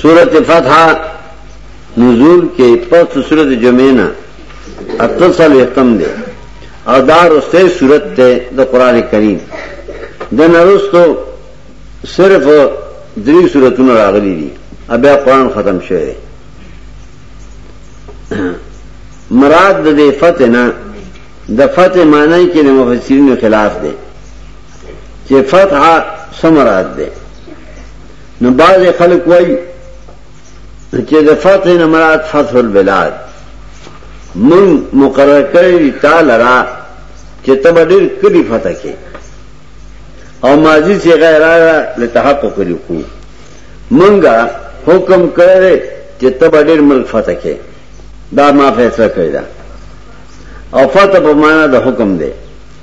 سورت فتح نزول کې پس سورت جمعینا اتصل اختم دے او دا رسته سورت ته د قران کریم د نرستو صرف درې سورتونه راغلي دي بیا قران ختم شوه مراد د فتح نه د فتح معنی کې د مفسرینو خلاف دی چې فتح سمراد ده نو بعض خلک وایي چې د فتح نه مراد فتح البلاد من مقرر کړی تعالی را چې تب ډېر کلی فتح کې او ماضی چې غیر له تحقق لرو منګه حکم کړی چې تب ډېر ملک فتح کې دا ما فیصله کړی دا او فتح په معنا د حکم دی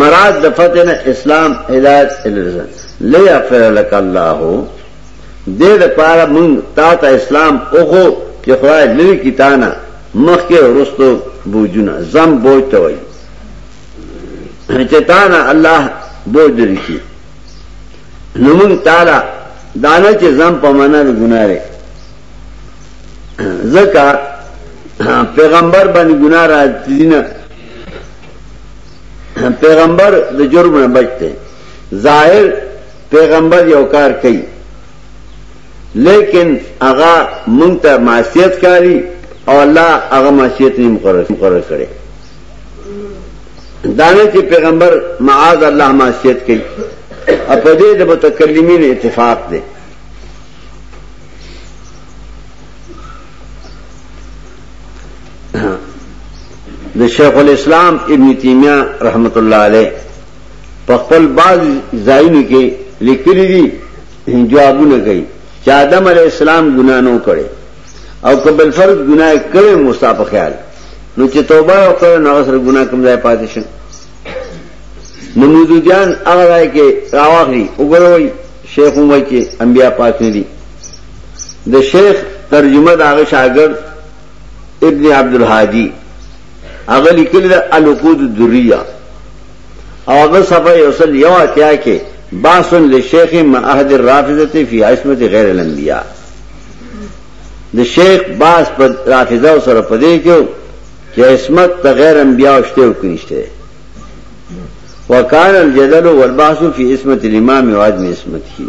مراد د فتح نه اسلام هدایت الرزن لیا فر لک الله دې د پاره مونږ تا ته اسلام اوخو چې خدای لوي کی تا نه مخ کې ورستو بوجونه زم بوج ته وای چې تا نه الله بوج لري کی نو مونږ تعالی دانه چې زم په منل ګناره زکه پیغمبر باندې ګناه راځي نه پیغمبر د جرم نه بچ دی ظاهر پیغمبر یو کار کوي لیکن هغه مونږ ته معصیت کاری او الله هغه معصیت نه مقرر کړي دانه چې پیغمبر معاذ الله معصیت کوي په دې د متکلمین اتفاق دی د شیخ الاسلام ابن تیمیہ رحمت الله علیه په خپل بعض ځایونو کې لیکلي دي جوابونه کوي چې آدم علی السلام ګنا نه کړي او قبل فرض ګنا کړي مصطفی په خیال نو چې توبه وکړ نو سره ګنا کوم ځای پاتې شي نمودو جان هغه راي کې راوخلي وګوروي شیخ هم وایي چې انبیا پاتې دي د شیخ ترجمه د هغه شاګرد ابن عبد الهادي هغه لیکلی د الوقود الدریه او هغه صفحه یوصل یو اتیا کې باس لشیخ معهد الرافضه فی عصمت غیر الانبیاء د شیخ باس په رافضه سره پدې کې چې عصمت د غیر انبیاء شته او کنيشته وکال الجدل والبحث فی عصمت الامام او عدم عصمت کی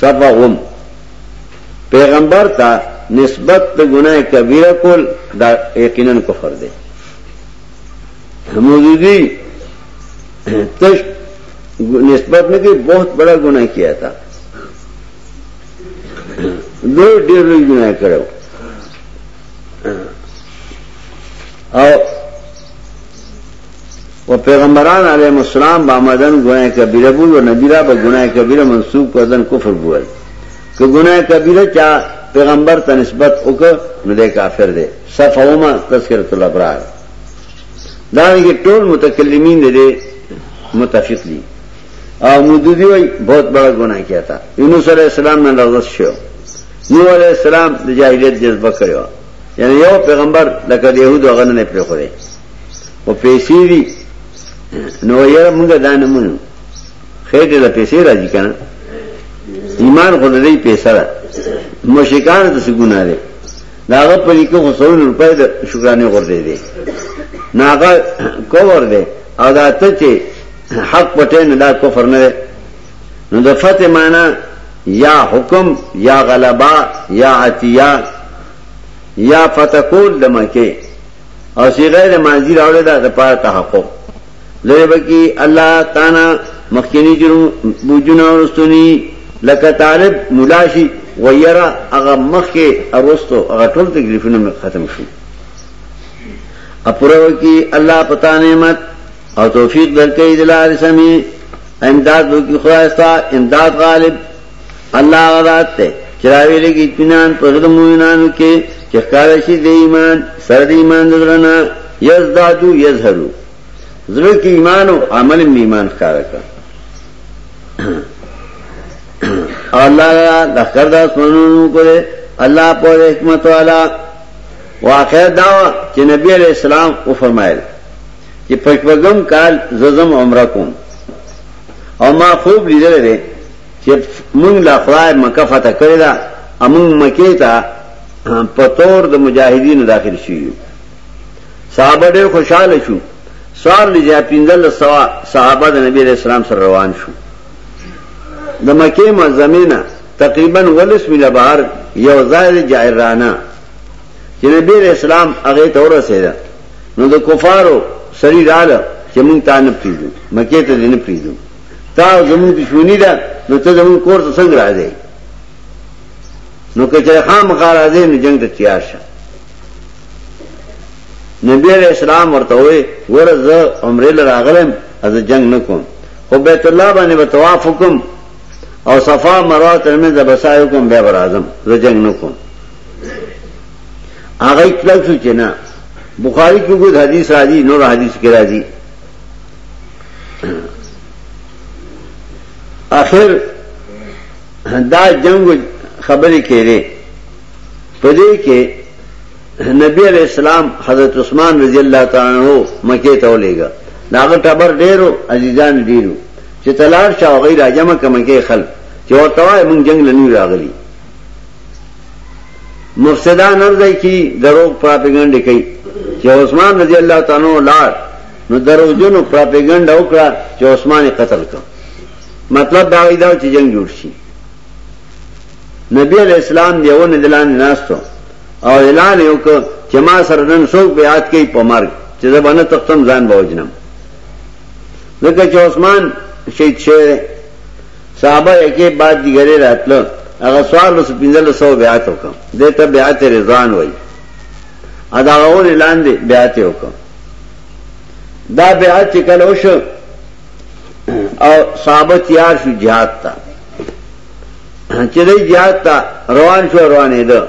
سبغم پیغمبر ته نسبت د ګناه کبیره کول دا یقینا کفر دی مودودی تش نسبت نه کې بہت بڑا ګناه کیا تا دوی ډېر لوی ګناه کړو او و پیغمبران علیهم السلام با آمدن گناه کبیره بود و نبی را به گناه کبیره منصوب کردن کفر بود که گناه کبیره چا پیغمبر ته نسبت وکړ نو دی کافر دی صفوما تذکرۃ الابرار دا یې ټول متکلمین دي متفق دي او مودودی وای بہت بڑا گناہ کیا تھا یونس علیہ السلام نه لغزش شو نوح علیہ السلام د جاهلیت جذبه کړو یعنی یو پیغمبر لکه د يهودو غننه پرې خوره او پیسې دي نو یې موږ دا نه مونږ خېټه له پیسې راځي کنه ایمان خو دې پیسې را مشکان ته څه ګناه ده داغه په لیکو خو سو روپۍ د شکرانه ورته دي ناغه کوور ده او دا ته چې حق پټه نه دا کفر نه ده نو د فتح معنا یا حکم یا غلبا یا عطیه یا فتح کول د مکه او صيغه د ماضي راوړې ده د پاره تحقق لري بکی الله تعالی مخکینی جرم بوجونه ورستونی لکه طالب ملاشی ویرا هغه مخکې ارستو هغه ټول تکلیفونه ختم شي اپره کی الله پتا نعمت او توفیق درکې دلار سمي امداد وکي خدای ستا امداد غالب الله هغه ذات دی چې راویلږي اطمینان په زړه مومنانو کې چې ښکاره شي د ایمان سره د ایمان د زړه نه یزدادو یظهرو زړه کې ایمان او عمل یې ایمان ښکاره کړ الله د خر د اسمانونو کوله الله په حکمت والا واقع دا چې نبی علیہ السلام او فرمایل چې پښپغم کال ززم عمره کوم او ما خوب لیدل چې موږ لا خدای مکه فتح کړې ده امون مکه ته په تور د مجاهدینو داخل شیو صحابه ډېر خوشاله شو سوار لږه پیندل سوا صحابه د نبی رسول الله سره روان شو د مکه معظمه نه تقریبا ولس میله بهر یو ځای جایرانه چې نبی رسول الله هغه ته ورسېده نو د کفارو سړي رااله چې مونږ ته نه پیږو مکه ته نه پیږو تا زمون دشمنی ده نو ته زمون کور ته څنګه راځې نو کچره خام غار راځې نو جنگ ته تیار شه نبی علیہ السلام ورته وې ور ز عمره لراغلم از جنگ نکوم خو بیت الله باندې به طواف وکم او صفا مروه ترمن د بسایو کوم بیا برازم زه جنگ نکوم هغه کله څه نه بخاری کې کوم حدیث راځي نور حدیث کې راځي اخر دا جنگ خبرې کړي په دې کې نبی علیہ السلام حضرت عثمان رضی اللہ تعالی عنہ مکه ته ولېګا داغه ټبر ډېرو عزیزان ډېرو چې تلار شاو غیر اجمع کمکه خلک چې ورته وای مونږ جنگ لنی راغلی مفسدان ارزای کی دروغ پراپګاندا کوي چې عثمان رضی الله تعالی عنہ لار نو دروځونو پراپګاندا وکړه چې عثمان قتل کړ مطلب دا وای دا چې جنگ جوړ شي نبی علیہ السلام دیونه دلان ناستو او اعلان یو ک چې ما سره نن څوک بیعت کوي په مرګ چې زبانه تختم ځان بوجنم لکه چې عثمان شهید شه صحابه یکه بعد دیګره راتلو هغه سوال وس پینځل سو بیعت وکم دته بیعت رضوان وای ادا غول اعلان دی بیعت وکم دا بیعت چې کله وشو او صحابه تیار شو جهاد ته چې دی جهاد ته روان شو روانې ده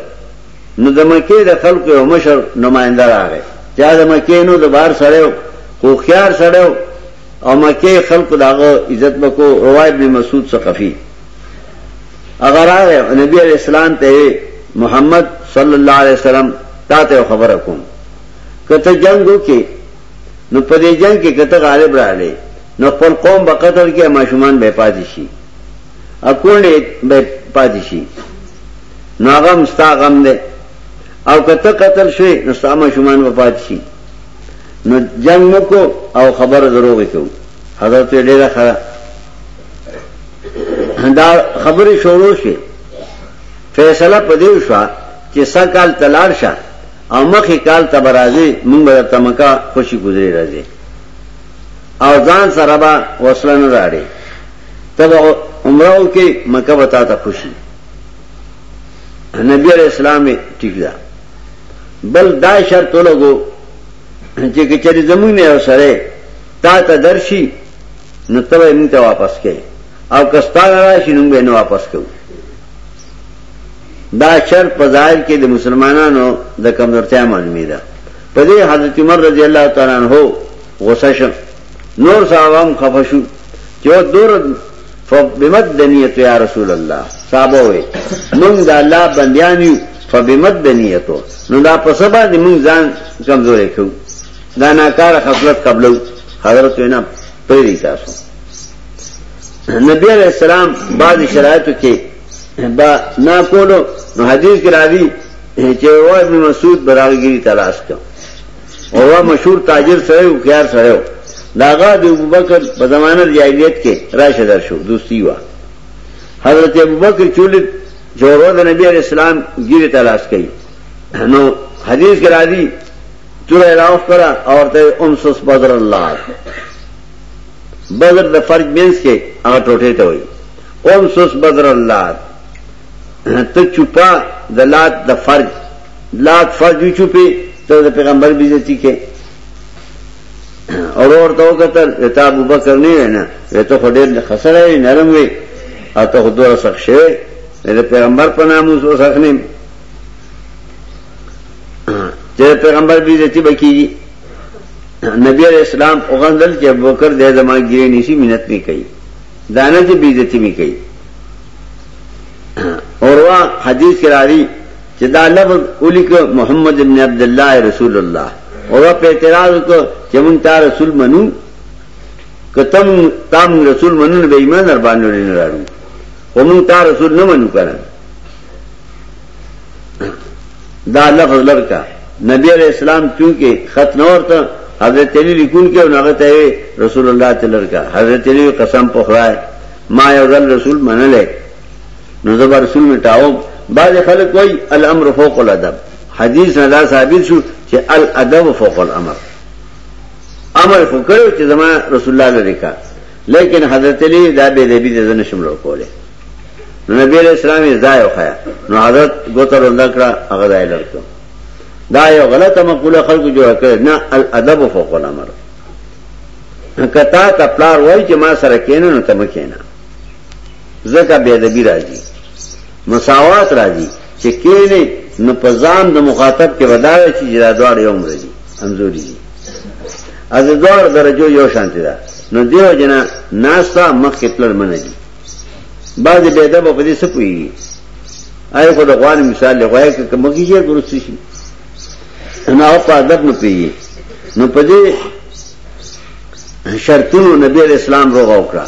نو د مکې د خلکو یو مشر نماینده راغی چا د مکې نو د بار سره خو خيار سره او مکه خلق داغه عزت بکو رواه ابن مسعود ثقفي اگر هغه نبی علیہ السلام ته محمد صلی الله علیه وسلم تاته خبره کوم که ته جنګ وکې نو په دې جنګ کې که ته غالب راغلې نو خپل قوم به قتل کې ماشومان به پاتې شي اکونډې به پاتې شي نو هغه هم ستا غم دی او که ته قتل شوې نو ستا ماشومان به پاتې شي نو جنګ مو کو او خبره دروغې کوو حضرت ډېره خره دا خبرې شروع شي فیصله په دې وشوه چې سږ کال ته لاړ شه او مخې کال ته به راځې مونږ به درته مکه خوشي ګذرې راځې او ځان سره به وسله نه راړې ته به عمره وکې مکه به تا ته خوشي نبی علیہ السلام ٹھیک دا بل دا شرط لګو چې کچري زمونږ نه وسره تا ته درشي نو ته به موږ ته واپس کې او کستا راشي نو به نه واپس کوو دا شرط په ظاهر کې د مسلمانانو د کمزورتیا معلومی ده په دې حضرت عمر رضی الله تعالی عنہ غوسه شو نور صحابه هم خفه شو چې و دور فبمت دنیت یا رسول الله صحابه وي موږ د الله بندیان یو فبمت دنیتو نو دا په سبا دې موږ ځان کمزورې کړو دا ناکاره خپلت قبلو حضرت وینا پری تاسو نبی علیہ السلام بعد شرایطو کې با نا کولو نو حدیث کې راځي چې عروه ابن مسعود براغګری تلاش کړ عروه مشهور تاجر سره او خيار سره داغه د ابوبکر په زمانه جاهلیت کې راشه در شو دوستي وا حضرت ابوبکر چول جوړو د نبی اسلام ګیره تلاش کړي نو حدیث کې راځي تور راوخ کرا اور ته انسس بدر الله بدر د فرج مینس کې هغه ټوټه ته وي قوم سوس بدر الله ته چوپا د لات د فرج لات فرج چوپې ته د پیغمبر بیزتی کې اور اور تو قتل رتا ابو بکر نه وینا رته خډیر خسره نرم وي اته خدوره سخت شوی د پیغمبر په نام اوس وسخنیم چې پیغمبر بیزتی بکی نبی علیہ السلام اوغندل چې ابوبکر دې زما ګری نشي مينت نه کوي دانه چې بیزتی می کوي اوروا حدیث کې راځي چې دا لفظ اولیک محمد ابن عبد الله رسول الله اوروا په اعتراض کو چې مونږ تا رسول منو کتم تام رسول منو به ایمان در باندې نه راړو ومن تا رسول نه منو کړه دا لفظ لرکا نبی علیہ السلام چونکہ خط نہ اور تھا حضرت علی لکھن کے اور نغت ہے رسول اللہ تے لڑکا حضرت علی قسم پخرا ہے ما یوزل رسول من لے نظب رسول میں ٹاؤم بعض خلق کوئی الامر فوق الادب حدیث نہ دا ثابت شو کہ الادب فوق الامر امر خو کرو چې زما رسول الله لري کا لیکن حضرت علی دا به دې دې زنه شملو کوله نو نبی علیہ السلام یې ځای وخایا نو حضرت ګوتر وندا کړه هغه ځای لړکو دا یو غلطه مقوله خلکو جوړ کړ نه الادب فوق الامر کتا ته پلار وای چې ما سره کینې نو تم کینا زکه به ادبی راځي مساوات راځي چې کینې نو په ځان د مخاطب کې وداوي چې دا دوړ یو عمر دي انزوري دي از دوړ درجو یو شانتی ده نو دیو جنا ناسا مخ کتل منځي بعضې بې ادبه په دې څه پوهېږي آیا خو د غوانې مثال دی غوایه که کمکي ژر ګروڅ شي نو هغه په ادب نه پوهېږي نو په دې شرطونو نبی علیہ السلام روغه وکړه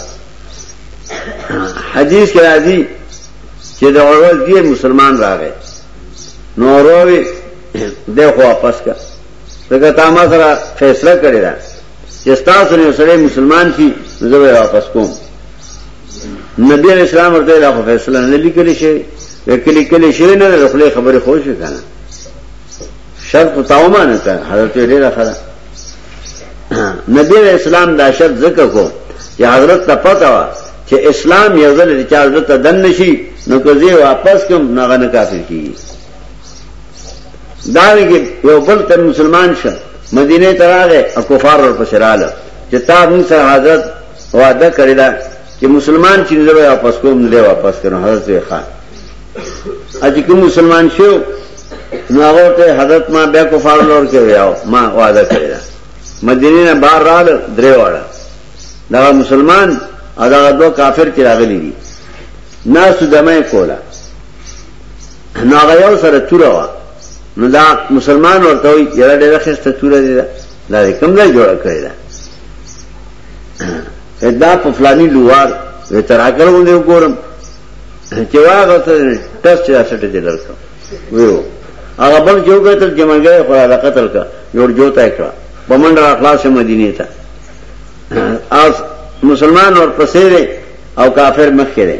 حدیث کې راځي چې د اورول دی مسلمان راغی نو اوروي دغه واپس کا دغه تا ما سره فیصله کړی دا چې تاسو نه سره مسلمان شي زه به واپس کوم نبی علیہ السلام ورته دا خو فیصله نه لیکل شي کلی کلی شي نه د خپل خبره خوښ کنه شرط تاوما نه کړ حضرت ډیره خره نبی علیہ السلام دا شرط ذکر کو چې حضرت ته پته وا چې اسلام یو ځل چې حضرت دن نشي نو که زه واپس کوم نه غنه کافر کیږي داوی کې یو بل تر مسلمان شه مدینه ته راغې او کفار ور پسې رااله چې تا موږ سره حضرت وعده کړی دا چې مسلمان چې نه وي واپس کوم نه واپس کړو حضرت یې خان اځ کوم مسلمان شو نو هغه ته حضرت ما بیا کفار لور کې ویاو ما وعده کړی دا مدینه نه بار رال درې واړه دا مسلمان ادا دو کافر کې راغلي دي ناس دمه کولا نو هغه یو سره توره وا نو دا مسلمان ورته وي یره ډېر خسته توره دي دا کوم ځای جوړ کړی دا دا په فلاني لوار وې تر هغه ونه وګورم چې واغه ته ټس چې اسټه دې لرکم ویو هغه بل جو قتل چې منګه خو را قتل کا جوړ جوتا کړه په منډه اخلاص مدینه ته اوس مسلمان اور پسې او کافر مخ کړي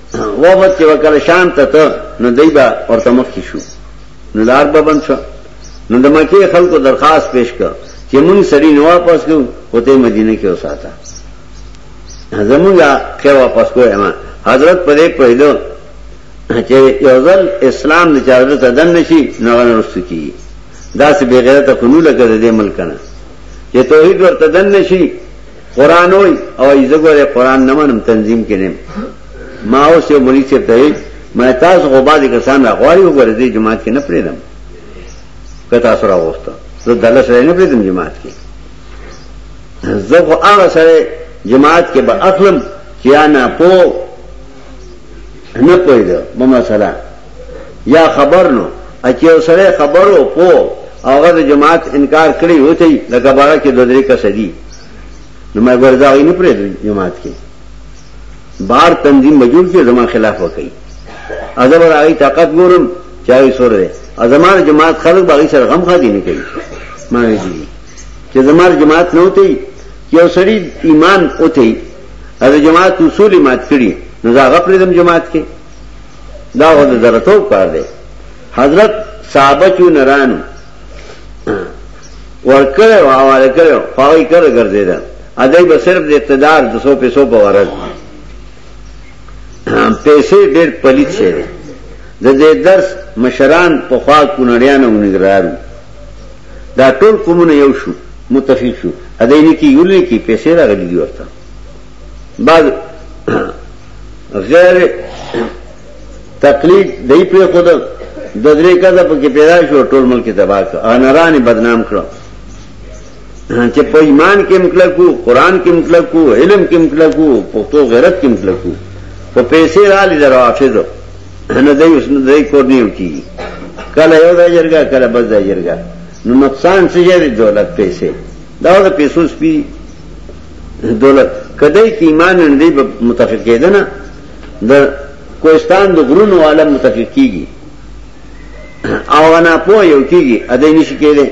وفد چې وکړ شام ته ته نو دایبا ورته مخ شو نو لار به بند شو نو د مکه خلکو درخواست پیش کړ چې موږ سړی نو واپس کو وته مدینه کې وساته زمونږه کې واپس کو اما حضرت پرې پهلو چې یو ځل اسلام د چارو ته دن نشي نو ورسو کی دا سه بغیرته خنو لګره دې ملک نه چې توحید ورته دن نشي قران وای او ایزه ګوره قران نه منم تنظیم کې نه ما اوس یو مولوی چې ته ما تاسو غو باندې کسان راغواړي وګوره دې جماعت کې نه پریدم که تاسو راوسته زه دله سره نه پریدم جماعت کې زه خو هغه سره جماعت کې به اخلم چې نه پو نه پوهیږم مما سلام یا خبر نو اچې او سره خبرو پو او هغه د جماعت انکار کړی وتی لکه باغه کې دوه درې کس دي نو مې ورځاوی نه پرې جماعت کې بار تنظیم مجور کې زما خلاف وکړي ازب راغی طاقت ګورم چاوي سور دی ازمار جماعت خلک باغی سره غم خادي نه کوي ما وی دي چې زمار جماعت نه وتی یو سړی ایمان وتی از جماعت اصول مات کړی نو زه غفلې دم جماعت کې دا غد درتو کار دے حضرت صحابہ چو نرانو ورکر و حوالے کرے خواہی کر گر دے دا ادائی با صرف دے اقتدار دسو پیسو پا ورد پیسے دیر پلیت سے دے دا دے درس مشران پا خواہ کنڑیانا و نگرارو دا ټول قومونه یو شو متفق شو اداینه کې یو لري کې پیسې راغلي دي ورته بعد غیر تقلید دای په خود د درې کده په کې پیدا شو ټول ملک تباہ کړ انران بدنام کړ چې په ایمان کې مطلق وو قران کې مطلق وو علم کې مطلق وو پښتو غیرت کې مطلق وو په پیسې را لید رافض نه دی اوس نه دی کور نیو کی کله یو ځای جرګه کله بل ځای جرګه نو نقصان څه دی دولت پیسې دا د پیسو سپی دولت کدی کی ایمان نه دی متفق کېدنه د کوهستان د غرونو عالم متفق کیږي او انا په یو کیږي ا دې نشي کېده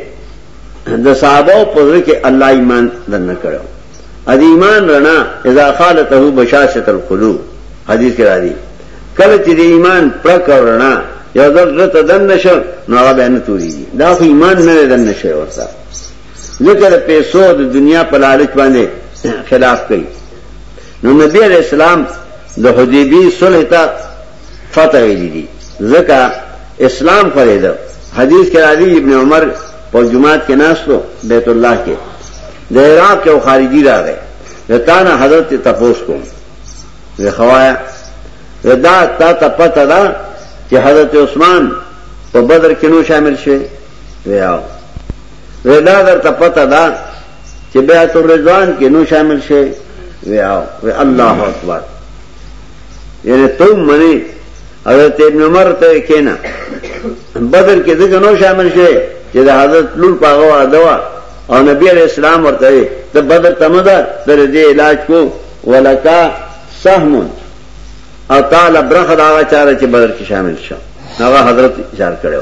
د صحابه په ځل کې الله ایمان درنه کړو ا دې ایمان رڼا اذا خالته بشاشت القلوب حدیث کې راځي کله چې د ایمان پرک رڼا یو ځل رته دن نشو نو هغه به نه توري دا خو ایمان نه دن نشو ورته ځکه د پیسو د دنیا په لالچ باندې خلاف کوي نو نبی علیہ السلام د حدیبی صلح ته فتح ویلي دي ځکه اسلام خورې ده حدیث کې راځي ابن عمر په جمعات کې ناشتو بیت الله کې د عراق یو خارجي راغی رتانه حضرت تپوس کوم زه خوایا ردا تا ته پته ده چې حضرت عثمان په بدر کې نو شامل شوی ویاو ودا در ته پته ده چې بیعت الرضوان کې نو شامل شي وی او وی الله اکبر یعنی تم منی حضرت ابن عمر ته کینا بدر کې دغه نو شامل شي چې د حضرت لور پاغه ادوا او نبی علیہ السلام ورته د بدر تمدا در دې علاج کو ولکا سهم او تعالی برخه دا چاره چې بدر کې شامل شو هغه حضرت اشاره کړو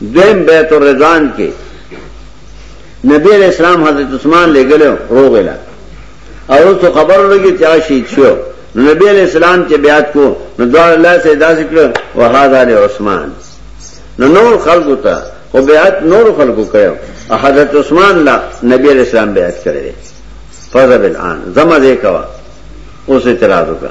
دویم بیت الرضوان کې نبی علیہ السلام حضرت عثمان لے گلے رو گلا اور اس کو خبر لگی چاہ شہید شو نبی علیہ السلام کے بیات کو نہ دعا اللہ سے ادا ذکر وہ حاضر عثمان نہ نور خلق ہوتا وہ بیات نور خلق کو کرے اور حضرت عثمان لا نبی علیہ السلام بیات کرے فضب الان زمہ دے کوا اس اعتراض ہوگا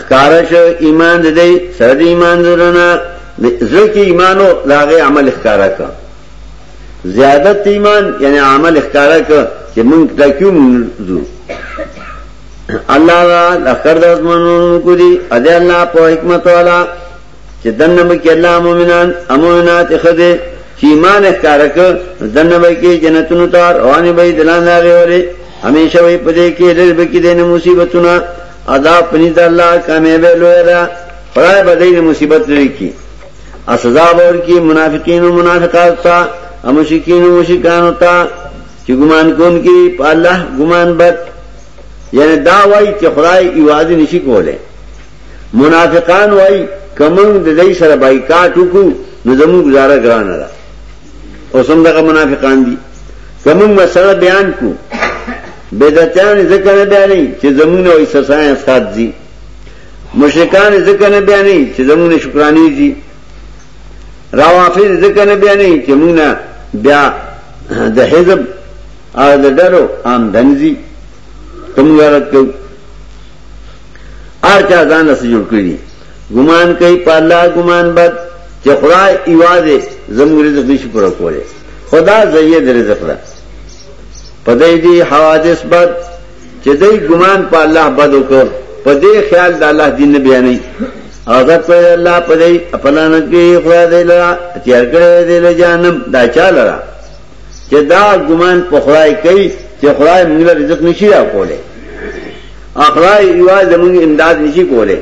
ښکارا شو ایمان د دې سره د ایمان درنه زړه کې ایمانو داغه عمل ښکارا کا زیادت ایمان یعنی عمل ښکارا کا چې مونږ دا کیوم زو الله را لخر د ازمنونو کو دي اده الله په حکمت والا چې دنه به کې الله مؤمنان امونات خده چې ایمان ښکارک دنه به کې جنتونو ته رواني به دلان لاغه وره همیشه وي پدې کې لږ به کې دنه مصیبتونه ادا پني د الله کامیابه لوی را خدای به دې مصیبت لري کی اسزا ور کی منافقین او منافقات تا امشکین او مشکان تا چې ګمان کون کی په الله ګمان بد یعنی دا وایي چې خدای ایواز نشي کوله منافقان وای کمن د دې سره بایکاټ وکړو نو زموږ گزاره ګرانه ده او سم دغه منافقان دي کمن مسله بیان کو بدعتان ذکر نه بیانې چې زمونږ او اساسان اسات دي مشرکان ذکر نه بیانې چې زمونږ شکرانی دي روافض ذکر نه بیانې چې مونږ بیا د حزب او د ډلو آمدنځي ته موږ رد کړو ار چا ځان سره جوړ کړی ګمان کوي په الله ګمان بد چې خدای ایواده زموږ رزق نشي پر کوله خدا زیه د رزق ده په دې دي حوادث بد چې دې ګمان په الله بد وکړ په دې خیال د الله دین بیانې عادت په الله په دې خپلانه کې خدای دې لرا چې هر کړه دې له جانم دا چا لرا چې دا ګمان په خدای کوي چې خدای موږ له رزق نشي راکوله اخلای یوه زموږ امداد نشي کوله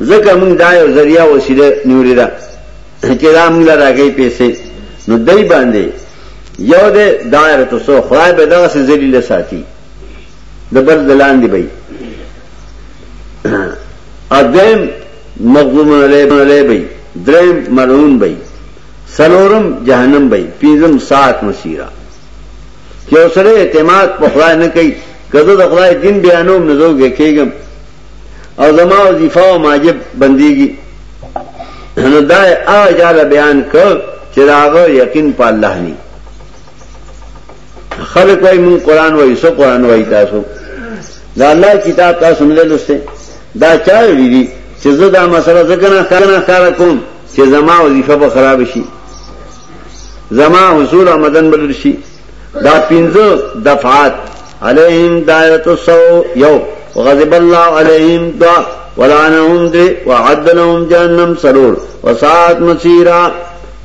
ځکه موږ دا یو ذریعہ وسیله نیولې ده چې دا موږ راګي پیسې نو دای باندې یو دې دایره تو سو خدای به دغه سره ذلیل ساتي د بل دلان دی بای ادم مغضوب علیه علیه بای درم مرون بای سلورم جهنم بی پینزم ساعت مسیرا چې اوسره اعتماد په خدای نه کوي کله د خدای دین بیانوم نه زوګه کېږم او زما وظیفه او ماجب بنديږي نو دا اجاله بیان کړ چې داغه یقین په الله نه خلق وای مون قران وای سو قران وای تاسو دا الله کتاب تاسو نه لسته دا چا ویلي چې زه دا مسله ځکه نه خارنه خار کوم چې زما وظیفه به خراب شي زما حصول آمدن بدل شي دا پنځه دفعات علیهم دایت السو یو غضب الله علیهم دعا ولعنهم دې وعد لهم جهنم سرور وساعت مسیرا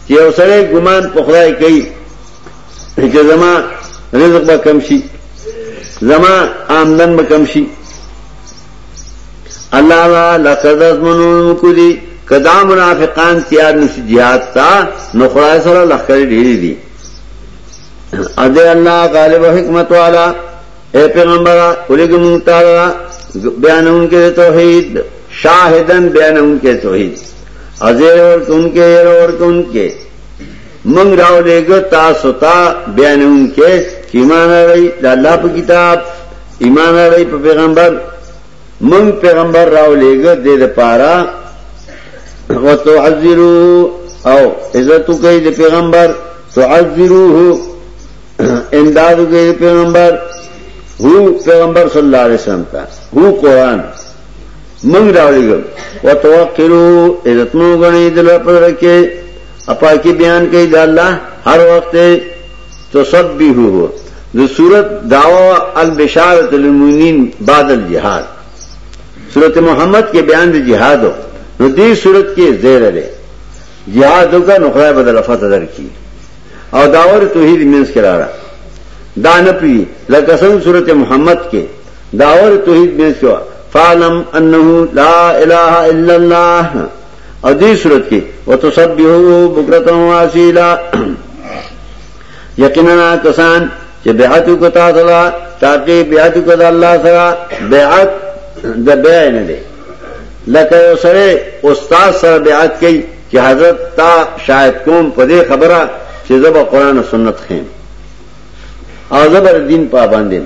چې اوسره ګمان په خدای کوي چې زما رزق به کم شي زما آمدن به کم شي الله را لقد ازمنون کدی کدا منافقان تیار نشي jihad تا نو خدای سره لخر ډیری دي ا دې الله غالب حکمت والا اے پیغمبر ولګم تعالی بیانون کې توحید شاهدن بیانون کې توحید ازیر اور کن کې ير اور کن کې من راو لګ تاسو ته بیانون کې چې مان راي د الله په کتاب ایمان راړی په پیغمبر من پیغمبر راو لېګه دې د پارا وتعذرو او عزت کوي د پیغمبر تعذروه امداد کوي د پیغمبر هو پیغمبر صلی الله علیه وسلم ته هو قران من راولېګه وتوقرو عزت مو غني د لپاره کې اپا کې بیان کوي د الله هر وخت تسبیحه د سورت داوا البشارت للمؤمنین بعد الجهاد سورت محمد کې بیان د جهاد نو دې سورت کې زیر لري جهاد وکړه نو خدای بدل فتح درکړي او داور توحید مینس کې راړه دا نه پی لکه څنګه سورت محمد کې داور توحید مینس کې فعلم انه لا اله الا الله او دې صورت کې وتسبحوا بكرة واسيلا یقینا کسان چې بیعت وکتا سره تاکي بیعت وکړه الله سره بیعت د بیع نه دی لکه یو سره استاد سره بیعت کوي چې حضرت تا شاید کوم په دې خبره چې زبر قران او سنت خیم او زبر دین پابندیم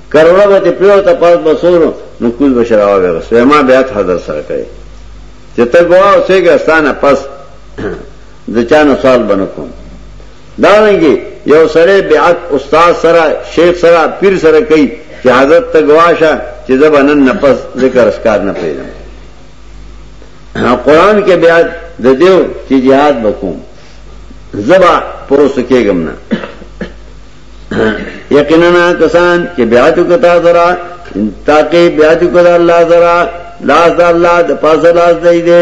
کروڑه به ته پیو ته پاس بسورو نو کوز بشراوا به غسو ما بیا ته حضرت سره کړي چې ته ګوا او سیګه ستانه پس د چانه سوال بنکم دا رنګي یو سره بیعت استاد سره شیخ سره پیر سره کوي چې حضرت ته گواشه چې زبنن نه پس ذکر اسکار نه پیدا قرآن کې بیعت د دیو چې jihad وکوم زبا پروسه کېګم نه یقینا کسان چې بیعت وکتا سره تاکي بیعت وکړه الله سره لاس د الله د پاسه لاس دی دی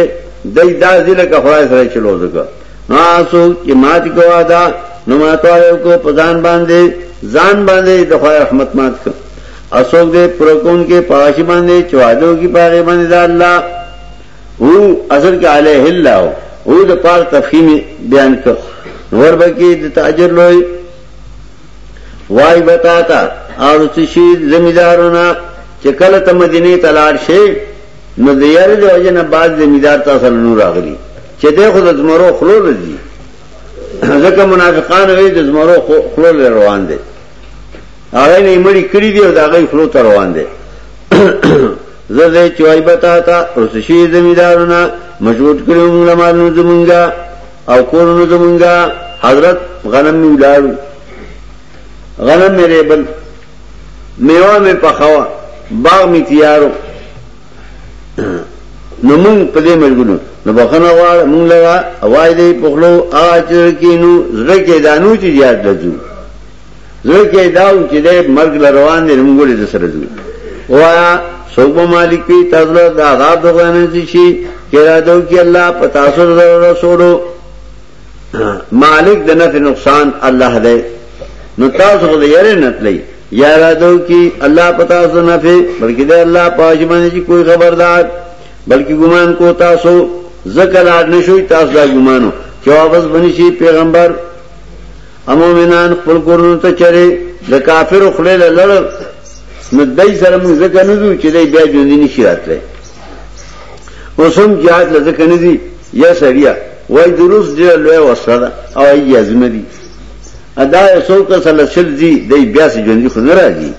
دای دا ځله که خدای سره چلو زګه نو اسو چې مات کوه دا نو ماتو یو کو پدان باندې ځان باندې د خدای رحمت مات کړ اسوک دې پرکون کې پاش باندې چوادو کې پاره باندې دا الله او اصل کې علیه الله او د پار تفهیم بیان کړ نور بکی د تاجر لوی وای بتا تا او تشی زمیدارونه چې کله ته مدینه ته لاړ شې نو د یاري د وجه نه بعد زمیدار تاسو نور راغلی چې د خود د زمرو خلو لذي ځکه منافقان وي د زمرو خلو روان دي هغه نه مړی کړی دی او دا غي خلو ته روان دی زر دې چوي بتا تا اوس شي زمیدارونه مشغول کړو موږ لمانو زمونږه او کورونو زمونږه حضرت غنم می ولارو غنم می ریبل میوه می پخوا باغ می تیارو نو مونږ په دې ملګرو نو بخنه غواړ مونږ لرا اوای دې پخلو اچر کینو زړه کې دانو چې یاد لځو زړه کې دا و چې دې مرګ لروان دې موږ له سره ځو وایا سوق مالک پی تاسو له عذاب دغه نه دي شي کړه دو کې الله په تاسو له رسولو مالک د نفع نقصان الله دی نو تاسو خو یې نه نتلی یا را دو کې الله په تاسو نفع بلکې د الله په اجمنه چې کوئی خبردار بلکې ګمان کو تاسو زکه لاړ نشوي تاسو دا ګمانو چې واپس بنشي پیغمبر امومنان خپل کورونو ته چره د کافر خلل لړ نو دای سره موږ ځکه نه دو چې دای بیا ژوند نه شي راتلی اوسم جهاد لږه کنه دي یا سړیا وای دروس دی لوی وسره او ای ازمه دي ادا یو څوک سره شل دي دای بیا سي ژوند خو نه راځي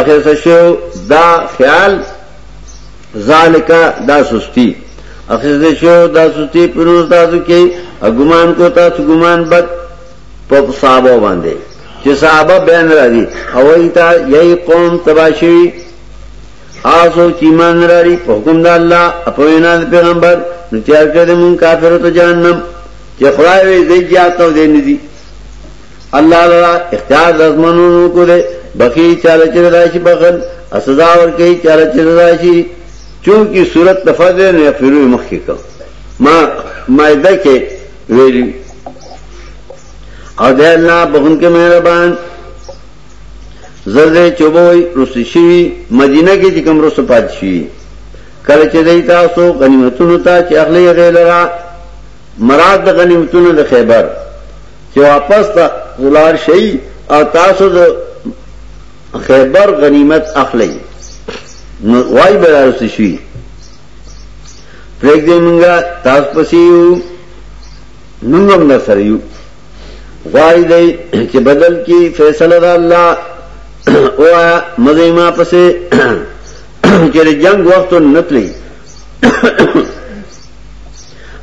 اخر څه شو دا خیال ذالک دا سستی اخذ شو دا سستی پرو تاسو کې ګمان کو تاسو ګمان بد په صحابه باندې چې صحابه بیان راځي او ایتا یی قوم تباشی آسو چې مان راړي په حکم د الله په وینا د پیغمبر نو تیار کړم کافرو ته جهنم چې خدای وی دی جاتو دې نه دي الله لرا اختیار لازمنونو کو دے بخی چاله چې راشي بخل اسدا ور کوي چاله چې راشي چونکی صورت تفضل نه یغفرو مخکې کو ما مایده کې ویلی او ده الله بخون کې مهربان زرده چوبوي رسل شي مدینه کې چې کوم رسل پات شي کله چې دای تاسو غنیمتونو ته چې اخلي غیلرا مراد د غنیمتونو د خیبر چې واپس ته ولار شئ او تاسو د خیبر غنیمت اخلئ نو وای به راځي شي پرېږ دې مونږه تاسو پسې یو مونږ هم نه سره یو غواړي دی چې بدل کی فیصله ده الله او مزه ما پسې چې جنگ وخت نه تلی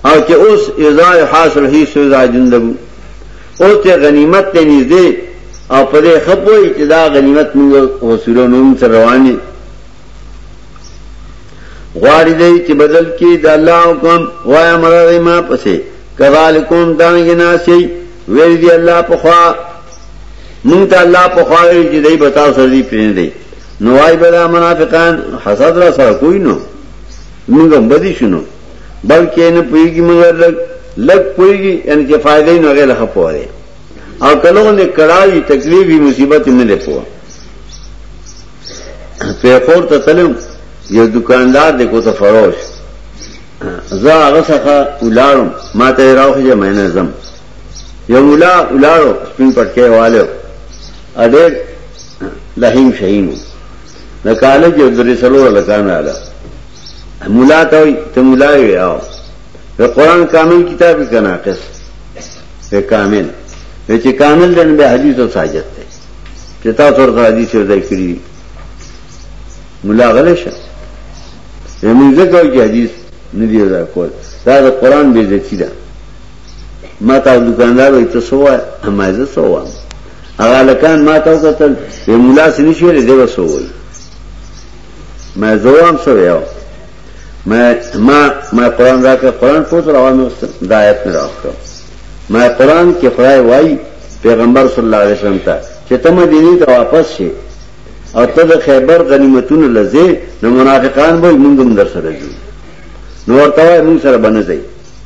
او چې اوس اذا حاصل هي سوزا جندو او ته غنیمت ته نږدې او په دې خپوي چې دا غنیمت موږ وسولو نوم سره رواني غواړي دې چې بدل کې د الله حکم وای امر دې ما پسې کذالکم دانګ ناسي ویل دی الله په خوا مونږ ته الله په خوا ویل چې دې بتا سره دې پېنې دې نوای بلا منافقان حسد را سره کوئی نو موږ هم بدی شنو بلکې نه پويږي مګر لګ لګ پويږي ان کې فائدې نه غل خپو دي او کله نه کړاوي تکلیفي مصیبت نه لپو په خور ته تلم یو دکاندار دې کو ته فروش زه هغه څخه ولارم ما ته راوخه مې نه زم یو مولا ولارو سپین پټکې والو اډېر لهیم شهیمو نه کال جو درې څلور لکان رااله مولا ته وي ته مولا وي او په قران کامل کتاب کې ناقص په کامل چې کامل دنه به حدیث او ساجت ده چې تاسو ورته حدیث ورته کړی مولا غلې شه زمونږ ځکه چې حدیث نه دی ورته کول دا د قران به ځتی ده ما تا دکاندار وي ته سوه ما زه سوه هغه لکان ما ته وکتل وی مولا سني شوې دی وسو وای ما زوام سو یو ما ما ما قران راکه قران پوت روان دایت نه راکړ ما قران کې خدای وای پیغمبر صلی الله علیه وسلم ته چې ته مدینه ته واپس شې او ته د خیبر غنیمتونو لزه نو منافقان به موږ هم در سره دي نو ورته موږ سره باندې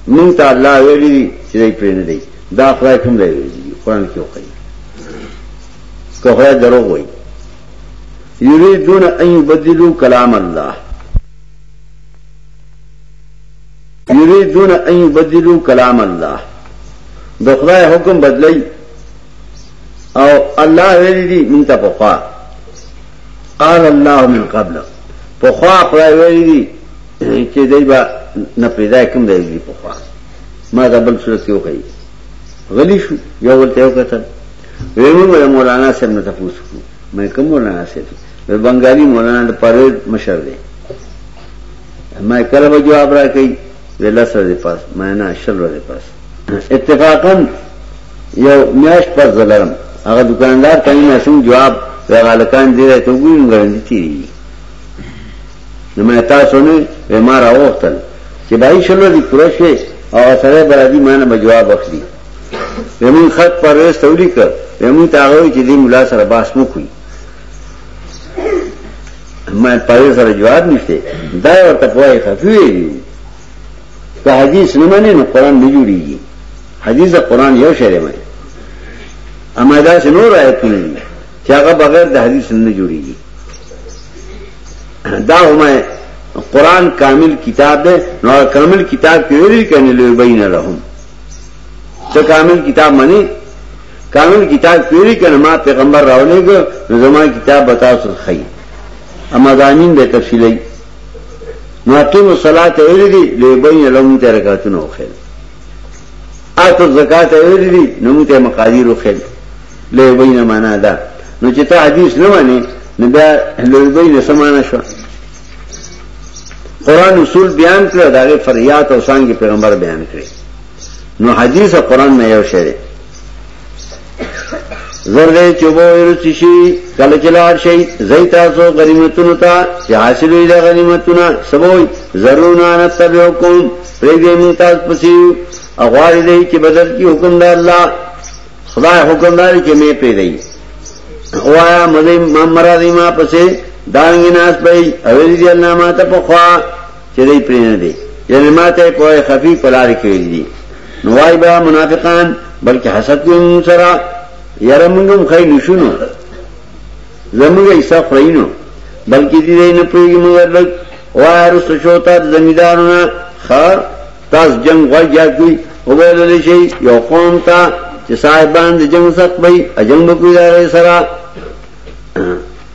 موږ ته الله ویلي چې دې پرې نه دی دا خدای کوم دی ویلي قران کې وایي که خدای دروغ وایي یریدون ان یبدلوا کلام الله یریدون ان یبدلوا کلام الله د خدای حکم بدلی او الله ویلي دي من ته پخوا قال الله من قبل پخوا خدای ویلي دي چې دای با نه پیدا کوم دی پخوا ما دا بل صورت کې وخی غلی شو یو ولته یو کتل ویمو ولا مولانا صاحب نه تاسو کو مې کوم مولانا صاحب وی بنگالی مولانا د پرویز مشر دی ما کله به جواب را کوي ویلا سره دی پاس ما نه شل ورځې پاس اتفاقا یو میاش پر زلرم هغه دکاندار ته مې شوم جواب وغالکان دی ته وګورم ګرځي تیری نو مې تاسو نه وې ما راوختل چې بای شلو دي پوره شي او سره به دې مانه به جواب اخلي ومن خط پر رسولي کړ ومن تاغوي چې دې مولا سره باس مو کوي ما پاره سره جواب نشته دا ورته پوهه خفوي دي که حدیث نه مانی نو قران نه جوړیږي حدیث قران یو شری مانی اما دا څنور آیتونه دي چې هغه بغیر د حدیث نه جوړیږي دا هم قرآن کامل کتاب دی نو کامل کتاب کې ویل کنه لوی بین لهم ته کامل کتاب معنی کامل کتاب کې ویل کنه ما پیغمبر راولېګو نو زما کتاب بتا سو خی اما دامین به تفصیلی نو اقیم الصلاة ویل دي لوی بین لهم ته رکعتونه وخیل آتو زکات ویل دي نو ته مقادیر وخیل لوی بین معنا ده نو چې ته حدیث نه مانی نو بیا لوی بین سمانه شو قران اصول بیان کړ داغه فریات او څنګه پیغمبر بیان کړی نو حدیث او قران نه یو شری زرده چوبو ورسی شي کله چلار شي زیتا سو غنیمتونو ته چې حاصل وي د غنیمتونو سبوي زرون ان تبعکم پرې دې مون تاسو پسیو اغوار دې چې بدل کی حکم د الله خدای حکم داری چې مې پرې دی وایا مزه ما مرا دی ما پسې دانګ ناس پي او دې الله ما ته په خوا چې دې پرې نه دی یعنی ما ته کوه خفي پلار کې دی نو وای با منافقان بلکې حسد کوم سره یاره موږ خای نشونو زموږ یې صف رینو بلکې دې نه پرې موږ لږ وای رسو شوتا زمیدارونه خا تاسو جنگ غوړ یاد کوي او ویلل شي یو قوم ته چې صاحبان د جنگ سخت وي اجنګ کوي دغه سره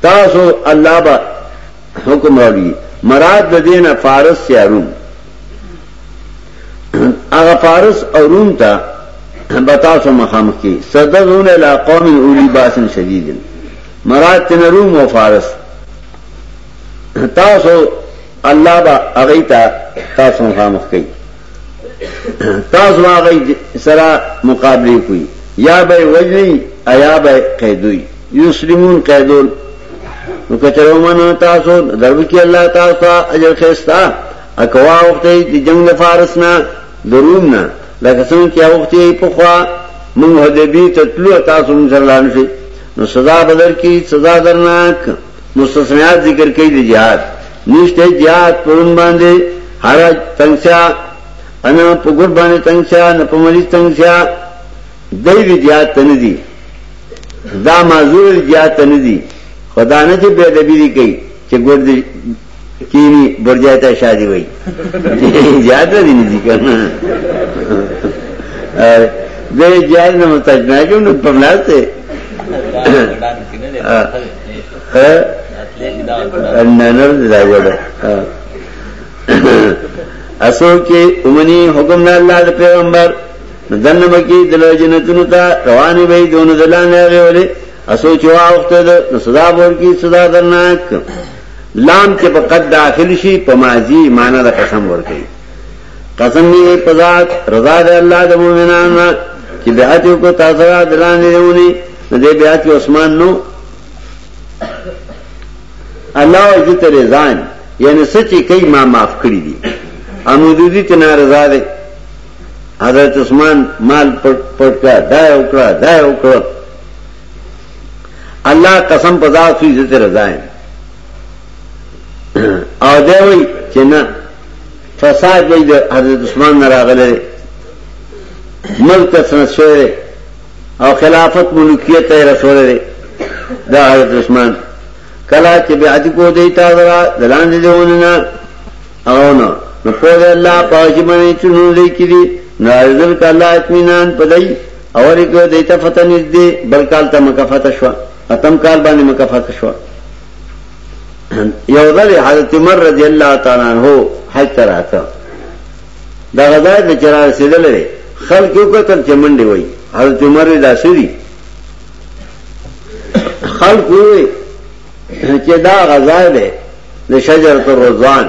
تاسو الله با حکم راوړي مراد د دینه فارس یا روم هغه فارس او روم ته بتا سو مخامخ کی صدرون الى قوم اولی باس شدید مراد تن روم او فارس تاسو الله با هغه ته تاسو مخامخ کوي تاسو هغه سره مقابله کوي یا به وجنی ایا به قیدوی یسلمون قیدول نو کچرو من تاسو درو کی الله تاسو اجر خستا اکوا وخت دی جنگ فارس نه دروم نه لکه څنګه چې وخت یې په خوا مونږ هدبی تطلو تاسو مونږ سره لاندې نو سزا بدل کی سزا درناک مستثنیات ذکر کئی دی جہاد نشتے جہاد پرون باندے حرج تنگ سیا انا پا گر باندے تنگ سیا نا پا مریض تنگ سیا دی دی جہاد تندی دا معذور دی جہاد تندی خدا نا چی بیدبی دی کئی چی گر دی کینی برجای ته شادي وای زیاد دي نه دي کنه د جاز نه متجنا کوم نو په ملاس ته نه نه دا جوړه اسو کې اومني حکم نه الله د پیغمبر دنه مکی دل جنتونو ته رواني وي دونو دلانه ویولې اسو چې واخته نو صدا ور کی صدا درناک لام چې په قد داخل شي په ماضي معنی د قسم ورکړي قسم یې په ذات رضا ده الله د مؤمنانو چې بیعت کو تاسو را دلان دیونی نو دې بیعت کې عثمان نو الله یې ته رضان یعنی سچې کوي ما معاف کړی دي امودودی ته نارضا ده حضرت عثمان مال پټ پټ کا دا وکړه دا وکړه الله قسم په ذات سو عزت رضا یم او دی وی چې نه فساد وی د حضرت عثمان نه راغله ملک تسنه شوی او خلافت ملکیت ته رسول دی دا حضرت عثمان کلا چې بیعت کو دی تا درا دلان دې ونه نه او نه نو په الله پاجمنه چونو لیکلی نازل کلا اطمینان پدای اولی که دیتا فتح نزدی بل کال تا مکه فتح شوا اتم کال باندې مکه فتح شوا یو ځل حضرت عمر رضی الله تعالی عنہ حج ته راته دا غزای د چرار سیدل لري خلک یو کتل چې منډي وای حضرت عمر دا سری خلک وای چې دا غزای ده د شجرۃ الرضوان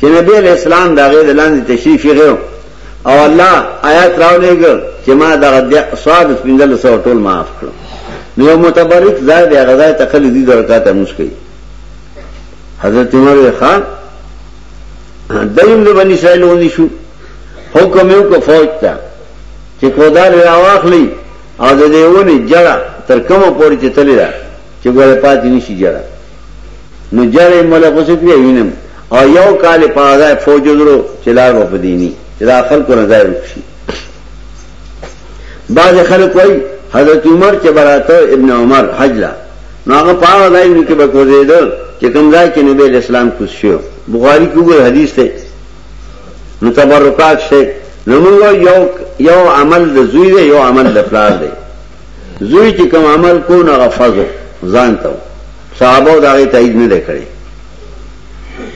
چې نبی اسلام دا غیر لاندې تشریف یې غو او الله آیات راولېګل چې ما دغه د صاد سپیندل سو ټول معاف کړ نو یو متبرک ځای دی غزا ته کلی دي درکاته مسکی حضرت عمر خان دیم له بنی اسرائیل ونی شو حکم یو کو فوج ته چې کودار راواخلی او د دیونی جړه تر کومه پورې چې تللی دا چې ګوره پاتې نشي جړه نو جړې مولا غوسه کړی وینم او یو کال په ځای فوج درو چې لار و پدینی چې دا خلکو نه ځای وکشي بعض خلک وای حضرت عمر چې براته ابن عمر حجلا نو هغه په هغه ځای کې به کوزیدل چې کوم ځای کې نبی اسلام کوس شو بخاری کې وګور حدیث ته نو تبرکات شي نو یو یو عمل د زوی دی یو عمل د پلار دی زوی چې کوم عمل کو نه غفظو ځان ته صحابه دا غي تایید نه کړي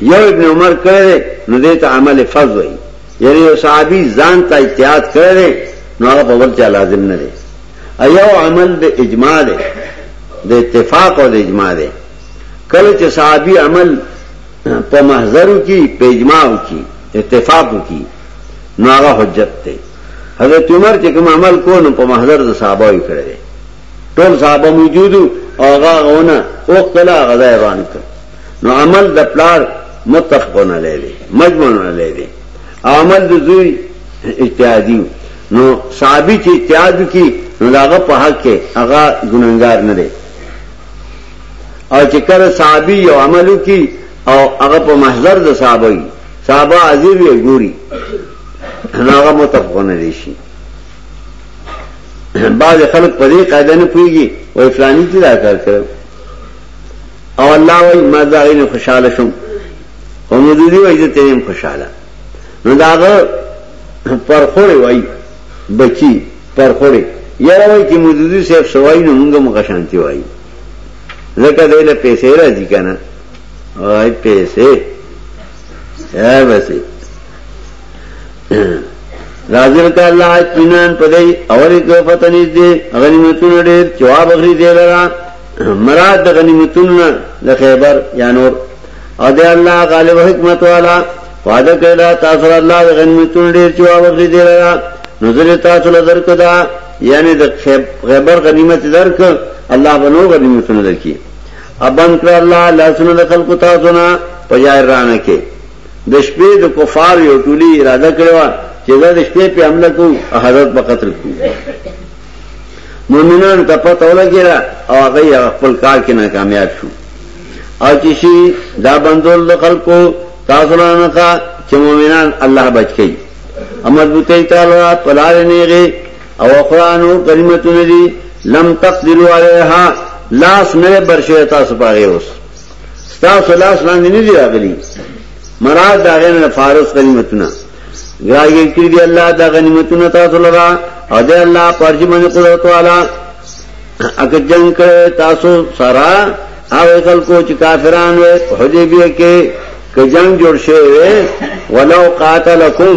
یو ابن عمر کړي نو دې ته عمل فرض وي یعنی یو صحابي ځان ته احتیاط کړي نو هغه په ورته لازم نه دی ایو عمل د اجماع دی د اتفاق او د اجماع دی کله چې صحابي عمل په محضر کې په اجماع کې اتفاق کې نو هغه حجت دی حضرت عمر چې کوم عمل کو نو په محضر د صحابه یې کړی دی ټول صحابه موجودو او هغه غونه او کلا غزا روان کړ نو عمل د پلار متفقونه لري مجموعونه لري عمل د زوی اجتهادي نو صحابي چې اجتهاد کی نو داغه په حق کې هغه ګننګار نه دی او چې کله صحابي یو عملو کی او هغه په محضر د صحابه صحابه عزیب یې ګوري نو هغه متفقونه دي شي بعض خلک په دې قاعده نه پويږي وای فلاني چې دا کار کړو او الله وای ما دا غي خوشاله شم او نو دې وای چې تیم خوشاله نو داغه پر خوري وای بچي پر خوري یاره وای چې مودودي صاحب سوای نو موږ مخ شانتي وای ځکه دې له پیسې راځي کنه آی پیسې یا بسې راځل کا الله اطمینان پدې اورې کو پته نږدې غنیمتونه ډېر جواب غري دی لرا مراد د غنیمتونه د خیبر یا نور او دې الله غالب حکمت والا وعده کړه تاسو الله د غنیمتونه ډېر جواب غري دی لرا نظر تاسو لدر کدا یعنی د خیبر غنیمت درک الله بنو غنیمتونه درکې ابن کړ الله لاسونه د خلکو تاسو نه په جای رانه کې د شپې د کفار یو ټولي اراده کړو چې دا د شپې په عمل کو حضرت په قتل کو مؤمنان ته پته ولګیرا او هغه خپل کار کې ناکامیاب شو او چې شي دا بندول د خلکو تاسو نه کا چې مؤمنان الله بچ کړي امر بوته تعالی پلار نیږي او قرانو کلمتونه دي لم تقدروا عليها لاس نه برشه تاسو پاره اوس تاسو لاس باندې نه دی راغلی مراد دا غنه فارس کلمتونه ګراګي کړی دی الله دا غنیمتونه تاسو لرا او دې الله پرځ باندې قدرت والا اګه جنگ کړ تاسو سارا او خلکو چې کافران وي حدیبیه کې که جنگ جوړ شوی ولو قاتلکم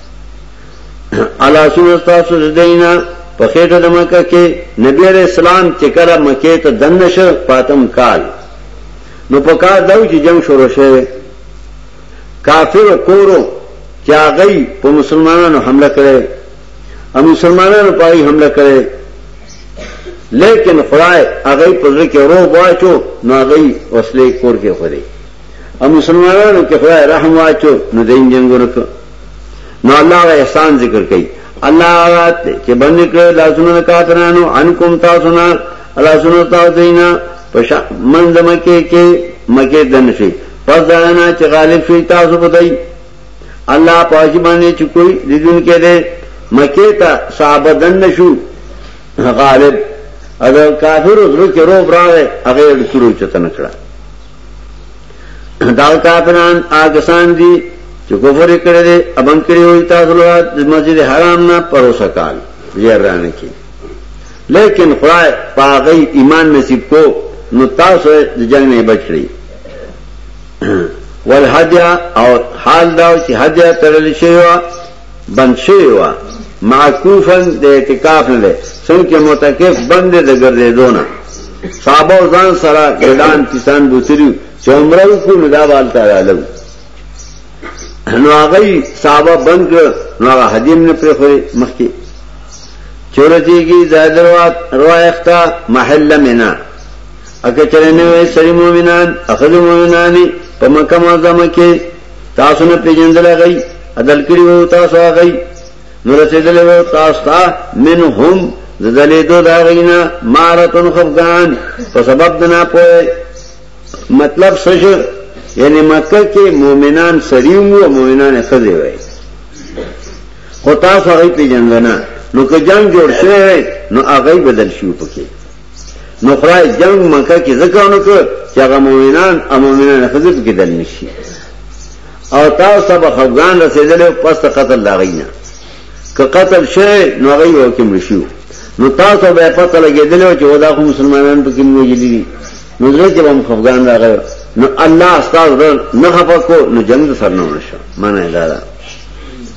الله سونه تاسو زدینا په خېټه د مکه کې نبی عليه السلام چې کله مکه ته دنه شو پاتم کال نو په کار داو چې جنگ شروع شوه کافر کورو چې هغه په مسلمانانو حمله کړي او مسلمانانو په حمله کړي لیکن خدای هغه په ځکه ورو واچو نو هغه وسلې کور کې خوري او مسلمانانو کې خدای رحم واچو نو دین جنگونه کو نو الله غ احسان ذکر کوي الله آیات چې باندې کړ لاسونو کاترانو ان کوم تاسو نه الله سنو تاسو دینا پښه من د مکه کې مکه دن شي پس دا نه چې غالب شي تاسو بدای الله پاج باندې چې کوئی دین کې ده مکه ته صاحب دن نشو غالب اذر کافر زړه کې روب راغې هغه د شروع چتن کړه دا کافران آګسان دی چې کفر کړی دی ابن کړی وي تاسو له مسجد حرام نه پروسه کال زیر رانه کی لیکن خدای پاغی ایمان نصیب کو نو تاسو د جنگ نه بچی والحدیا او حال دا چې حدیا ترل شوی بند شوی وه معکوفا د اعتکاف نه ده څنګه چې معتکف بند د ګرځېدو نه صحابه ځان سره ګډان کسان بوتلی چې عمره وکړو نو دا بال تعالی له نو هغه صحابه بند کړ نو هغه حدیم نه پرې خوري مخکي چورتی کی زادروات روایختا محل منا اکه چرنه سری مومنان اخذ مومنانی په مکه معظمه کې تاسو نه پیجندل غي عدل کړی وو تاسو غي نو رسیدل وو تاسو ته منهم زدلې دو دا غینا مارتون خفغان په سبب دنا پوي مطلب څه شو یعنی مکه کې مؤمنان سړیو او مؤمنان خزه وای خو تاسو غي پیجندنه نو که جنگ جوړ شوی نو هغه بدل شو پکې نو خدای جنگ مکه کې ذکر نکړ چې هغه مؤمنان او مؤمنان خزب کې دل نشي او تاسو سبا خفغان رسیدل پس ته قتل لاغینا که قتل شوه نو هغه یو کې مشو نو تاسو به پته لګیدل چې ودا خو مسلمانان په کې موجود دي نو زه چې هم خفغان راغی نو الله استاد نه خفقو نو جنگ سره نه ونشو معنی دا ده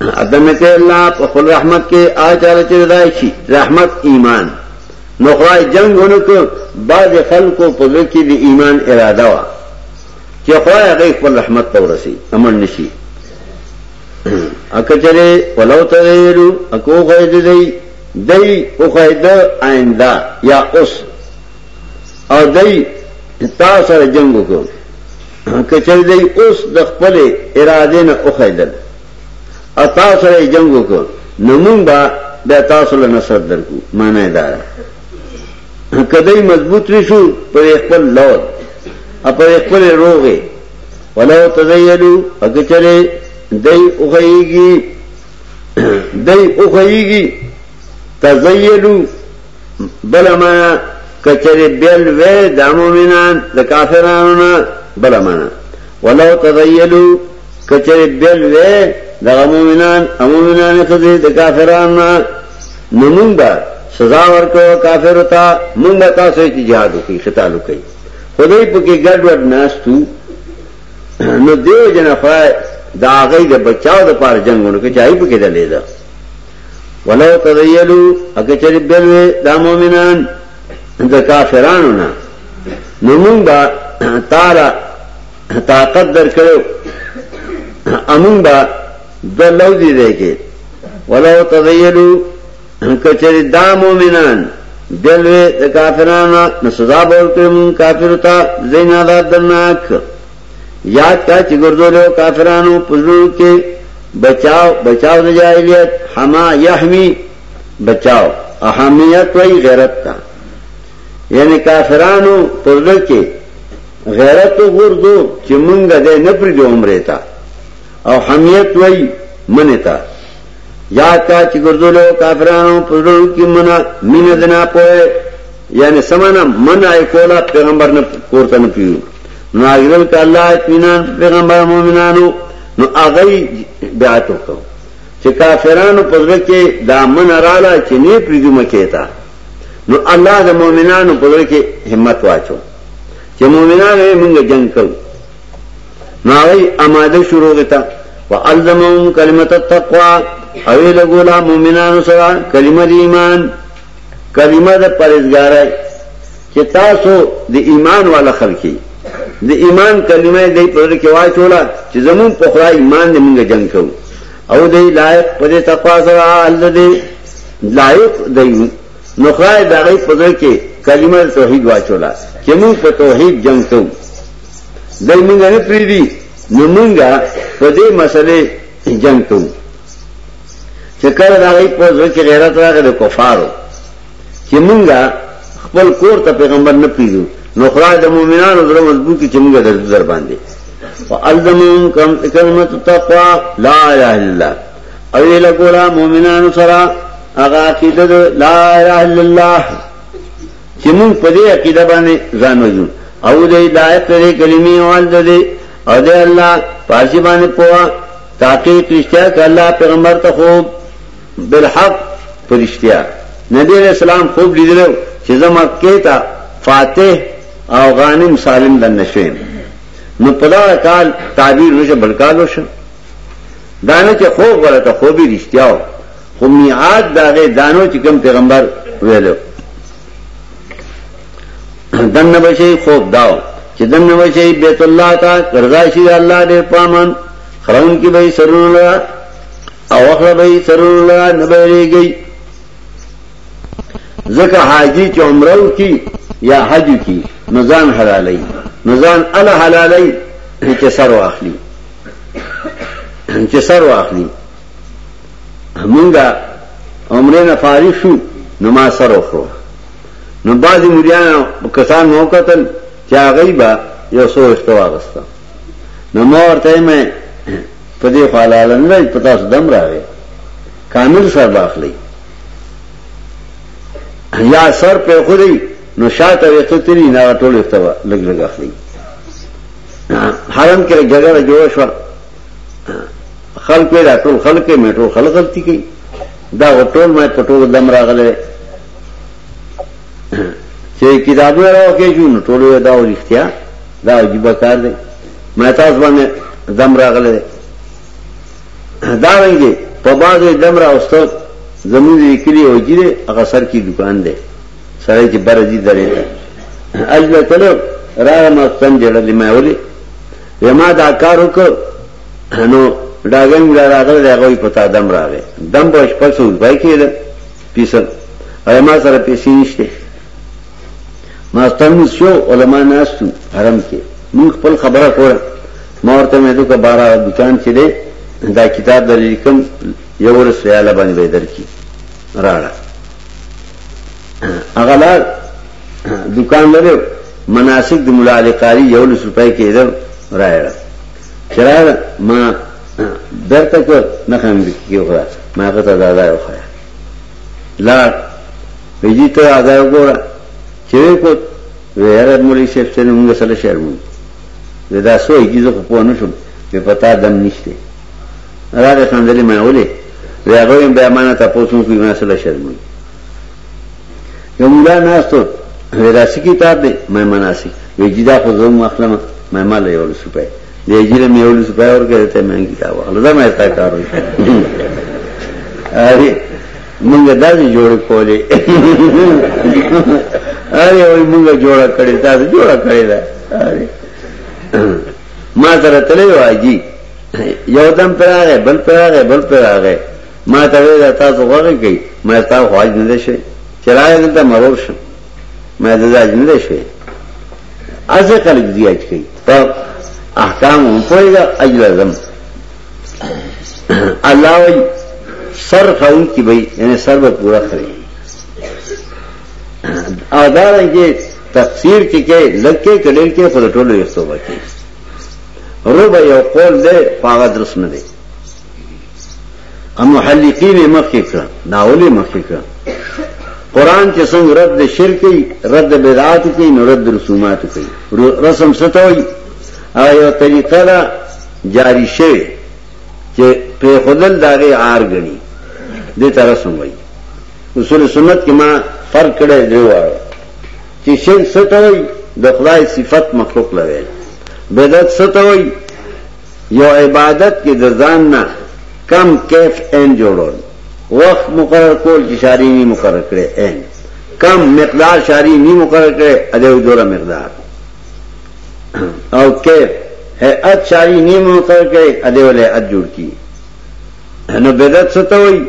ادم کې الله په خپل رحمت کې آچاله چې راځي شي رحمت ایمان نو خدای جنگ ونکو بعض خلکو په لکه دی ایمان اراده وا چې خدای هغه خپل رحمت ته ورسي امن نشي اکچره ولو تغیرو اکو غید دی دی او غید آئنده یا اوس او دی تا سره جنگ وکړو کچر دی اوس د خپل اراده نه اوخیدل اتا سره جنگ وکړ نمون با د تاسو له نصر درکو معنی دا کدی مضبوط وشو پر خپل لور پر خپل روغه ولو تزیلو اکچره دی اوخیږي دی اوخیږي تزیلو بل معنا کچره بیل وې د مؤمنان د کافرانو نه بل معنا ولو تذیلوا کچره بیل وې د مؤمنان او مؤمنان خزه د کافرانو نه نمونږ سزا ورکو کافر ته مونږ تاسو ته jihad وکي قتال وکي خدای په کې ګډ وډ ناشتو نو دیو جن خدای دا غي د بچاو د پار جنگونو کې چای په کې دلې ده ولو تذیلو اکه چری بلوی دا مومنان دا کافرانو نا نمون با تارا طاقت در کرو امون با دو لو دی دے کے ولو تذیلو اکه چری دا مومنان بلوی دا کافرانو نا سزا بولکر من کافرو تا زین آزاد درناک یاد کا چې ګرځولیو کافرانو پزړو کې بچاو بچاو د جاهلیت حما یحمی بچاو اهمیت وای غیرت تا یعنی کافرانو پزړو کې غیرت وګورځو چې مونږ دې نه پر دې عمره تا او حمیت وای منه تا یاد کا چې ګرځولیو کافرانو پزړو کې منا مين دنا پوهه یعنی سمانا منع کولا پیغمبر نه کوړه نه پیو نو اګرل ک الله اطمینان پیغمبر مومنانو نو اغی بیعت وکړو چې کافرانو په ځل کې دا من رااله چې نه پریږدو مکه تا نو الله د مومنانو په ځل کې همت واچو چې مومنانو یې موږ جنگ کوو نو اغی آماده شروع کړه والزمهم کلمت التقوا اوی لګولا مومنانو سره کلمه ایمان کلمه د پرهیزګارۍ چې تاسو د ایمان والا خلک یې د ایمان کلمه یې دی په زړه کې واچوله چې زمون په خدای ایمان دې مونږ جنګ کوو او دی لایق په دې تقوا سره الله دې لایق دی نو خدای د هغې په زړه کې کلمه توحید واچوله چې مونږ په توحید جنګ کوو دی مونږ نه پرېږدي نو مونږ په دې مسلې جنګ کوو چې کله دا غي په ځل کې غیرت راغی د کفارو چې مونږه خپل کور ته پیغمبر نه پیژو نو خدای د مؤمنانو زړه مضبوط کړي چې مونږه درځو در باندې فالزمهم کم کلمت التقوا لا اله الا الله او له ګورا مؤمنانو سره هغه عقیده لا اله الا الله چې مونږ په دې عقیده باندې ځان وځو او دې دایته دې کلمې والده دې او دې الله پاجي باندې پوهه تحقیق رشتیا که الله پیغمبر ته خوب بالحق پرشتیا نبی علیہ السلام خوب لیدلو چې زما کېتا فاتح او غانم سالم د نشویم نو په دا کال تعبیر نشه بلکالو شو دانه چې خوب ورته خوبي رشتیاو خو میعاد داغه دانو چې کوم پیغمبر ویلو دنه بچي خوب داو چې دنه بچي بیت الله تا قرضا شي الله دې پامن خرون کې به سرون لا او اخره به سرون لا نه بریږي ځکه حاجی چې عمره کی یا حج کی نزان حلالي نزان ال حلالي چې سر واخلي چې سر واخلي مونږه عمره نه فارغ شو نو ما سر وخرو نو بعضی مریان کسان مو قتل چې هغه به یو سو استوا غستا نو ما ورته مې په دې خلال نه پتا سو دم راغی کامل سر باخلی یا سر په خودی نو شاته وته تری نه ټول استوا لګ لګ اخلي حرم کې جګړه جوړ شو خلق وی دا ټول خلق کې میټرو خلق غلطي کوي دا ټول مې پټول دم راغله چې کتابونه راوکې جو نو ټول دا ورختیا دا عجیب کار دی مې تاسو باندې دم راغله دا وایي په بازو دم را اوستو زمون دې کلی او جیره هغه سر کې دکان دی سره چې برځي درې اجل کله راغ ما څنګه جوړلې مې ولې وی ما دا کار وکړ نو ډاګنګ لا راغل دی هغه په تا دم راغی دم په شپږ سو روپۍ کېده پیسه او ما سره پیسې نشته ما ستنو شو علما ناستو حرم کې مون خپل خبره کوله ما ورته مې دوه بارا دکان چې دی دا کتاب د لیکم یو ورس ویاله باندې به درکې راړه اغلار دکان لري مناسک د ملا علی قاری یو لس روپۍ کې در رايړه چرار ما درته کو نه خم کیو خدا ما په تا دادا یو خیا لا ویجی ته ادا وګوره چې کو ویره مولوی شیخ څنګه موږ سره شرمو دا سو یې زه خو پوه نه شم په پتا دم نشته راغه خندلې ما ولې راغویم به امانه تاسو کوی ما سره شرمو یو مولا ناستو ویداسی کتاب دی مې مناسک وی جدا خو زوم مخلم مې مال یو لسو پې دی اجیر مې یو لسو پې اور کړه ته مې کتاب واخله دا مې تا کار وی اره مونږه داسې جوړ کولې اره وای مونږه جوړ کړې تاسو جوړ کړې دا اره ما سره تلې واجی یو دم پر هغه بل پر هغه بل پر هغه ما ته ویل تا ته غوږی کوي ما تا خو حج نه شي چې راغی دلته مرور شم ما د حج نه شي ازه کله دی حج کوي په احکام هم پوهیږه اجل اعظم الله وی سر خون کی بھئی یعنی سر به پورا خري آدار کې تفسیر کې کې لکه کډیر کې خود ټولو یو څه وکړي روبه یو قول دې پاغه درس نه دی ام محلقین مخکې کړه ناولې مخکې کړه قران چې څنګه رد شرک کوي رد بدعات کوي نو رد رسومات کوي رسم ستوي آیا طریقه دا جاری شوی چې په خدل داغه آر غني دې تر رسم وایي اصول سنت کې ما فرق کړی دی وایي چې شرک ستوي د خدای صفت مخلوق لوي بدعت ستوي یو عبادت کې د ځان نه کم کیف عین جوړول وخت مقرر کول چې شاری نه مقرر کړي عین کم مقدار شاری نه مقرر کړي اده جوړه مقدار او کیف ہے ات شاری نه مقرر کړي اده ولې ات جوړ کی نو بدعت څه ته وایي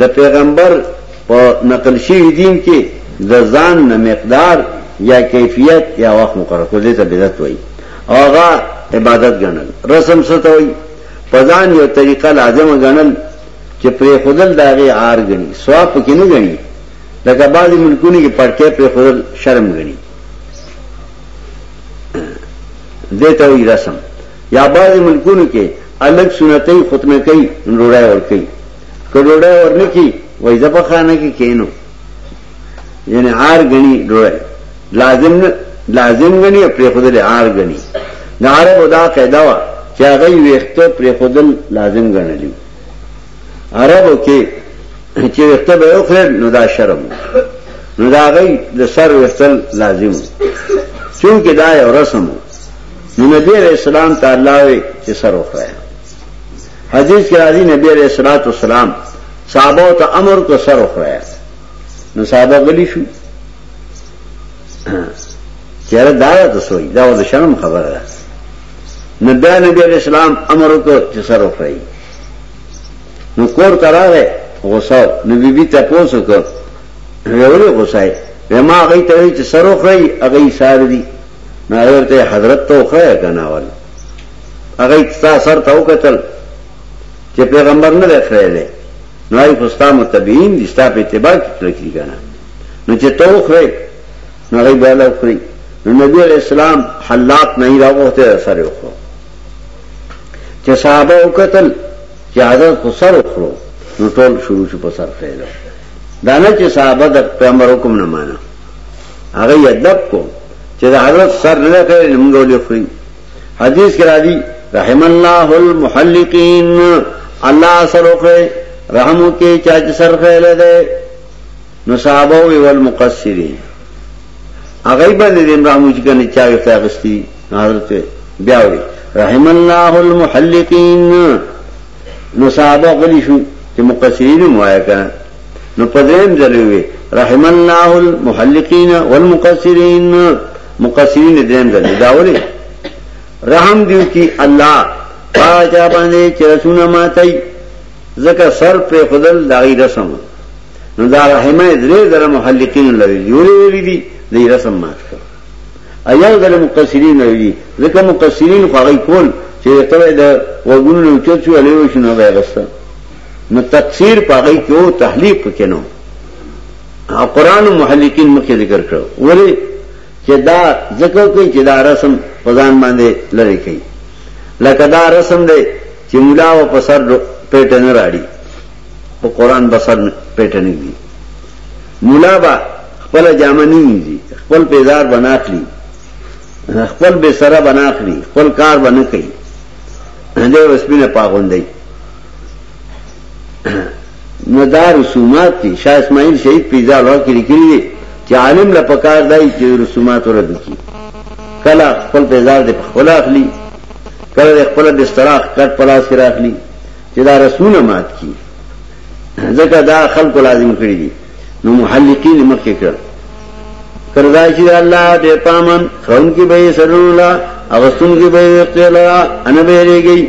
د پیغمبر په نقل شوی دین کې د ځان نه مقدار یا کیفیت یا وخت مقرر کړ دې ته بدعت وایي اوغه عبادت ګڼل رسم څه ته وایي په ځان یو طریقه لازم ګڼل چې پرې خودل داغه آر غني ثواب کې نه غني لکه بعضی ملکونو کې پړکې پرې خودل شرم غني دته وی رسم یا بعضې ملکونو کې الګ سنتۍ خطنه کوي نو ډوډۍ ورکوي که ډوډۍ ورنه کړي وایي زه په خانه کې کینو یعنې عار ګڼي ډوډۍ لازم لازم ګڼي او پرېښودل عار ګڼي د عربو دا قاعده وه چې هغه یې ویښته پرېښودل لازم ګڼلي عربو کې چې ویښته به یې وخرېد نو دا شرم نو دا هغه د سر ویښتل لازم چونکې دا یو رسم و نو نبی علیہ السلام ته الله وی چې سر وخرایا حدیث کې راځي نبی علیہ الصلوۃ والسلام صحابه ته امر کو سر وخرایا نو صحابه غلی شو چیرې دا د سوی دا د شرم خبره ده نو بیا نبی علیہ السلام امر کو چې سر وخرای نو کور تراغه غوسه نو بی بی ته پوسو کو ویولې غوسه ما غي ته چې سر وخرای هغه یې سار دي نو هغه ورته حضرت ته وخه کنه ول هغه اقتصاد سر ته وکتل چې پیغمبر نه لخره لې نو ای خوستا متبین دي ستا په اتباع کې تلکی کنه نو چې تو خره نو هغه به له خري نو نبی علیہ السلام حلات نه راغوته سره وخو چې صحابه وکتل چې حضرت خو سر وخرو نو ټول شروع شو په سر خېلو دانه چې صحابه د پیغمبر حکم نه مانه هغه یدب کو چې د حضرت سر نه کړی موږ ولې خوري حدیث کې راځي رحم الله المحلقین الله سر وکړي رحم وکړي چا چې سر خېل ده نو صحابه وی والمقصرین هغه باندې دیم رحم چې کنه چا یې تاغستی حضرت بیا وی رحم الله المحلقین نو صحابه غلی شو چې مقصرین موایا کړه نو په دریم ځل وی رحم الله المحلقین والمقصرین مقصرین دریم ځل دا ولی رحم دیو کی الله پاچا باندې چې رسونه ماتای زکه سر په خدل دای رسم نو دا رحمه درې در محلقین لوي یولې ویلي دي دې رسم مات کړ ایا در مقصرین لوي زکه مقصرین خو غي کول چې ته د وګونو چوچو الیو شنو وایغسته نو تکفیر پاغی کې او تحلیق پکې نو قرآن محلقین مخکې ذکر کړو ولی چې دا ذکر کوي چې دا رسم پزان باندې لری کوي لکه دا رسم دی چې مولا او په سر پیټ نه راړي په قرآن بسر پیټ نه دی مولا با خپل جامه نه نیږي خپل پیزار بناخلی خپل به سره بناخلی خپل کار بنه کوي دا وسبینه پاغوندي نه دا رسومات دي شاه اسماعیل شهید په ځا لو کې لیکلي دي چې عالم لا پکار دی چې رسومات ورد کړي کله خپل پیزار دې په خپل اخلي کله خپل بستراخ کټ پلاس کې راخلي چې دا رسونه مات کی ځکه دا خلق لازم کړی دي نو محلقین مخکې کړ کردا چې الله دې پامن خون کې به سرون الله اغستون کې به اختیار ان به لريږي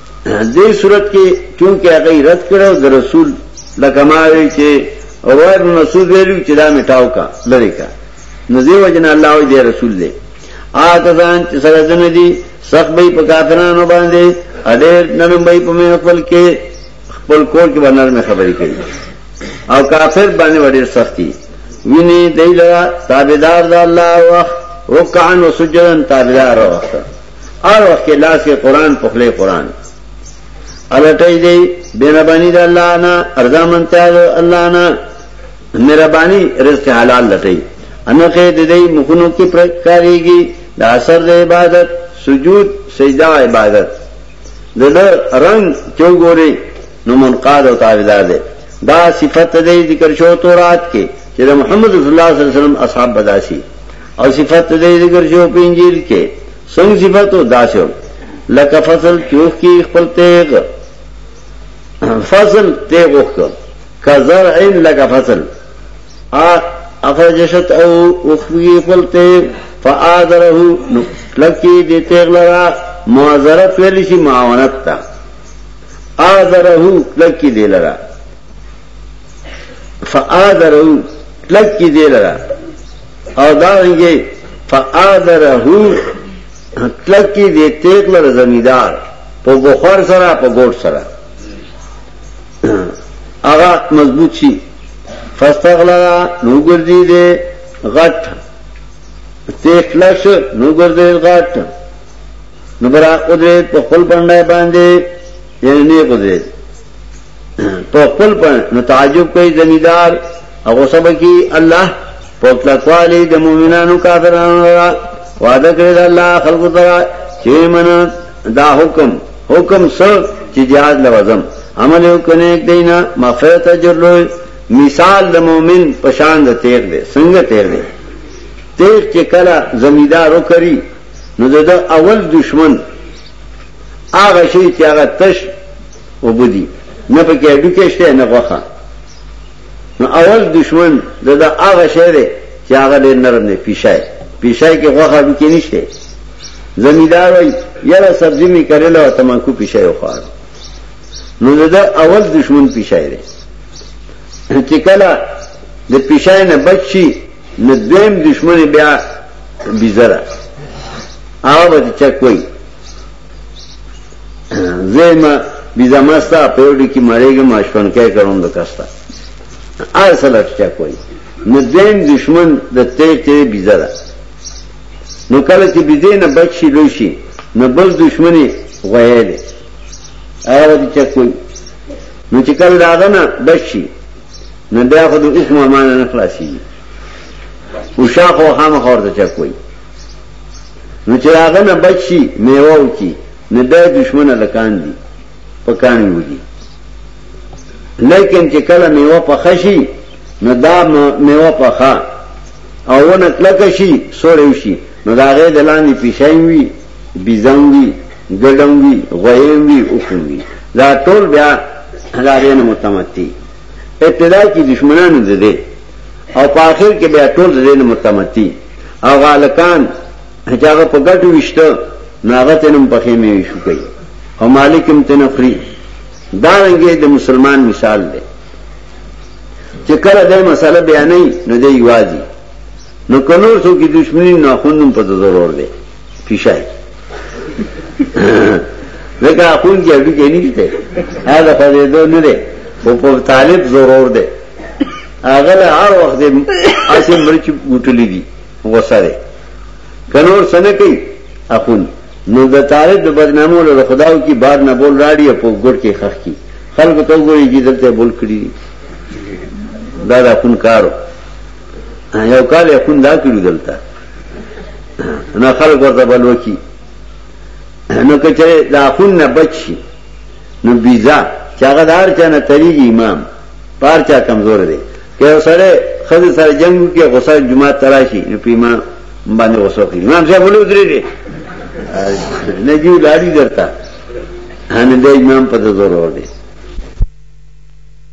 دې صورت کې چونکه هغه رد کړو د رسول لکه ما وی چې اورای بن مسعود ویلو چې دا میټاو کا لری کا نو دې وجنه الله او دې رسول دې آګه ځان چې سره دنه دي سخت به په کافرانو باندې اډېر نرم به په مې خپل کې خپل کور کې باندې نرم خبرې کوي او کافر باندې وړي سختي ویني دیلا تابعدار د الله او وقعن وسجدن تابعدار وخت هر وخت کې لاس کې قران په خله قران الټي دی بنبانی د الله نه ارزا منته د الله نه مهرباني رزق حلال لټي انو کې د دې مخونو کې پرکاريږي د اثر د عبادت سجود سجده عبادت د رنگ چوغوري نو منقاد او تعالیدار دی دا صفت دې ذکر شو تورات کې چې محمد رسول الله صلی الله علیه وسلم اصحاب بداسي او صفت دې ذکر شو په انجیل کې څنګه صفاتو داسو لکه فصل چوخ کې خپل تیغ فصل تیغ وکړ کزر عین لکه فصل ا افجشت او اخوی خپل تیغ فآذره نو لکه دې تیغ لرا معذرت ویل شي معاونت تا آذره لکه دې لرا فآذره لکه دې لرا او دا رنګي فآذره تلکی دې تیک لر زمیدار په بخار سره په ګوټ سره هغه مضبوط شي فاستغلا نو ګرځي دې غټ تیک لش نو ګرځي غټ نو برا قدرت په خپل باندې باندې یعنی نه قدرت په خپل په متعجب کوي زمیدار هغه سبا کی الله په تلقوالی د مؤمنانو کافرانو را وعده کړی الله خلق ترا چې من دا حکم حکم سر چې جهاد لوازم عمل یو کنه دینا مغفرت اجر لوی مثال د مؤمن پشان د تیر دی څنګه تیر دی تیر چې کله زمیدار وکړي نو د اول دشمن هغه شی چې هغه تش وبدي نه پکې اډو کې شته نه غوخه نو اول دشمن دغه هغه شی دی چې هغه ډېر نرم دی پیشای پیشای کې غوخه اډو کې نشته زمیدار وای یاره سبزی می کړل او تماکو پیشای وخوړ نو دغه اول دشمن پیشای دی چې کله د پیشای نه بچي نو دویم دشمن بیا بیزه ده هغه به دې چک وایي زېما بیزه ما ستا په یو ډي کې مړېږم اشپنکی کوم د کستا هر څه لټ چک وایي نو دویم دشمن د تیر تیر بیزه ده نو کله چې بیزه نه بچ شي لوی شي نو بل دشمني غویه ده هغه به دې چک وایي نو چې کله داغه نه بچ شي نه بیا خو د حکم امانه نه خلاصي او شاخ او خامه خور ته چک وای نو چې هغه نه بچي میوه او کی نه د دشمن لکان دي پکان وږي لیکن چې کله میوه په خشي نو دا میوه په خا او ونه کلک شي سورې شي نو دا غې د لاندې پیشای وي بیزم وی ګډم وی غویم وی اوخم وی دا ټول بیا هغه نه متمتی ابتدا کې دشمنانو زده او په اخر کې بیا ټول زده نه متمتی او غالکان هغه په ګټو وشته ناغه تنم په خیمه وشو کوي او مالک هم تنفری دا رنګه د مسلمان مثال دی چې کله د مسله بیانې نو دی واځي نو کنور سو کی دشمنی نو اخوندم په ضرور دی پیشای لکه اخوند کې اډو کې نشته هغه په دې دوه نه دی خو په طالب ضرور دی هغه له هر وخت دې اسې مرچ ګټلې دي وسره کنور سنه کوي اخوند نو د طالب د بدنامو له خداو کی بار نه بول راړي په ګور کې خخ کی خلق ته وګوري چې دلته بول کړی دا د اخوند کارو یو کال یې خون دا کړو دلته نه خلک ورته بلوکی نو کچره دا خون نه بچي نو بیزا چې هغه دار چانه تریږي امام پار چا کمزور دی که سره خزه سره جنگ کې غصه جمعه تراشي نو پیما باندې غصه کوي امام صاحب ولې درې دی نه جوړ لاري درته هنه د امام په زور ور دي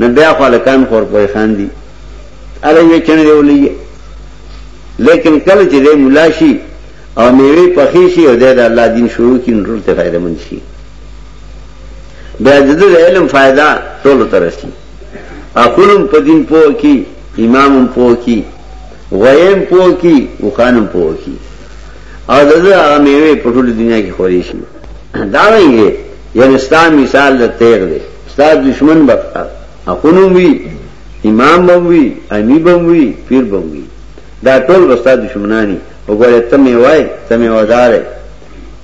نه بیا خو لکان خور پوي خان دي اړه یې چنه دی ولې لیکن کله چې دې مولا شي او میوه پخې شي او د الله دین شروع کړي نو ټول ته فائدہ مند شي بیا د دې علم فائدہ ټول ته رسي اخلم په دین پوه کی امامم پوه کی غیم پوه کی وخانم پوه کی او د دې هغه میوه په ټول دنیا کې خوري شي دا وایي یعنی ستا مثال د تیغ دی ستا دشمن به اخون هم وي امام به هم وي امي به هم وي پير به هم وي دا ټول به ستا دشمناني وګوره ته مې وای ته مې ودار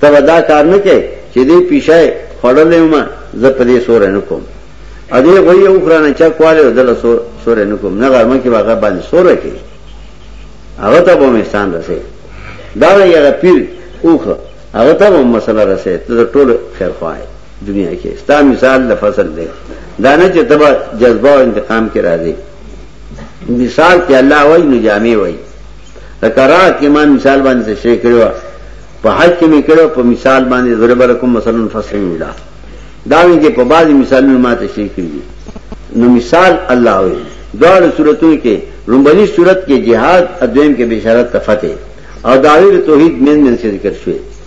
ته به دا کار نه کوې چې دې پیشه خوړلې ما زه په دې سور نه کوم ا دې غوي او خرانه چا کواله دل سور سور نه کوم نه غرمه کې واغه باندې سور کې هغه ته به مستان رسې دا یو پیر اوخه هغه ته هم مسله رسې ته ټول خیر خوای دنیا کې ستا مثال د فصل دی دا نه چې تبا جذبه او انتقام کې راځي مثال کې الله وای نو جامع وای لکرا کې ما مثال باندې شي کړو په حج کې مې کړو په مثال باندې ضرب لكم مثلا فصل ویلا دا وی کې په بعضي مثالونو ماته شي کړی نو مثال الله وای دا صورتونو کې لومبني صورت کې جهاد ادم کې بشارت ته فتح او داویر توحید من من ذکر شوی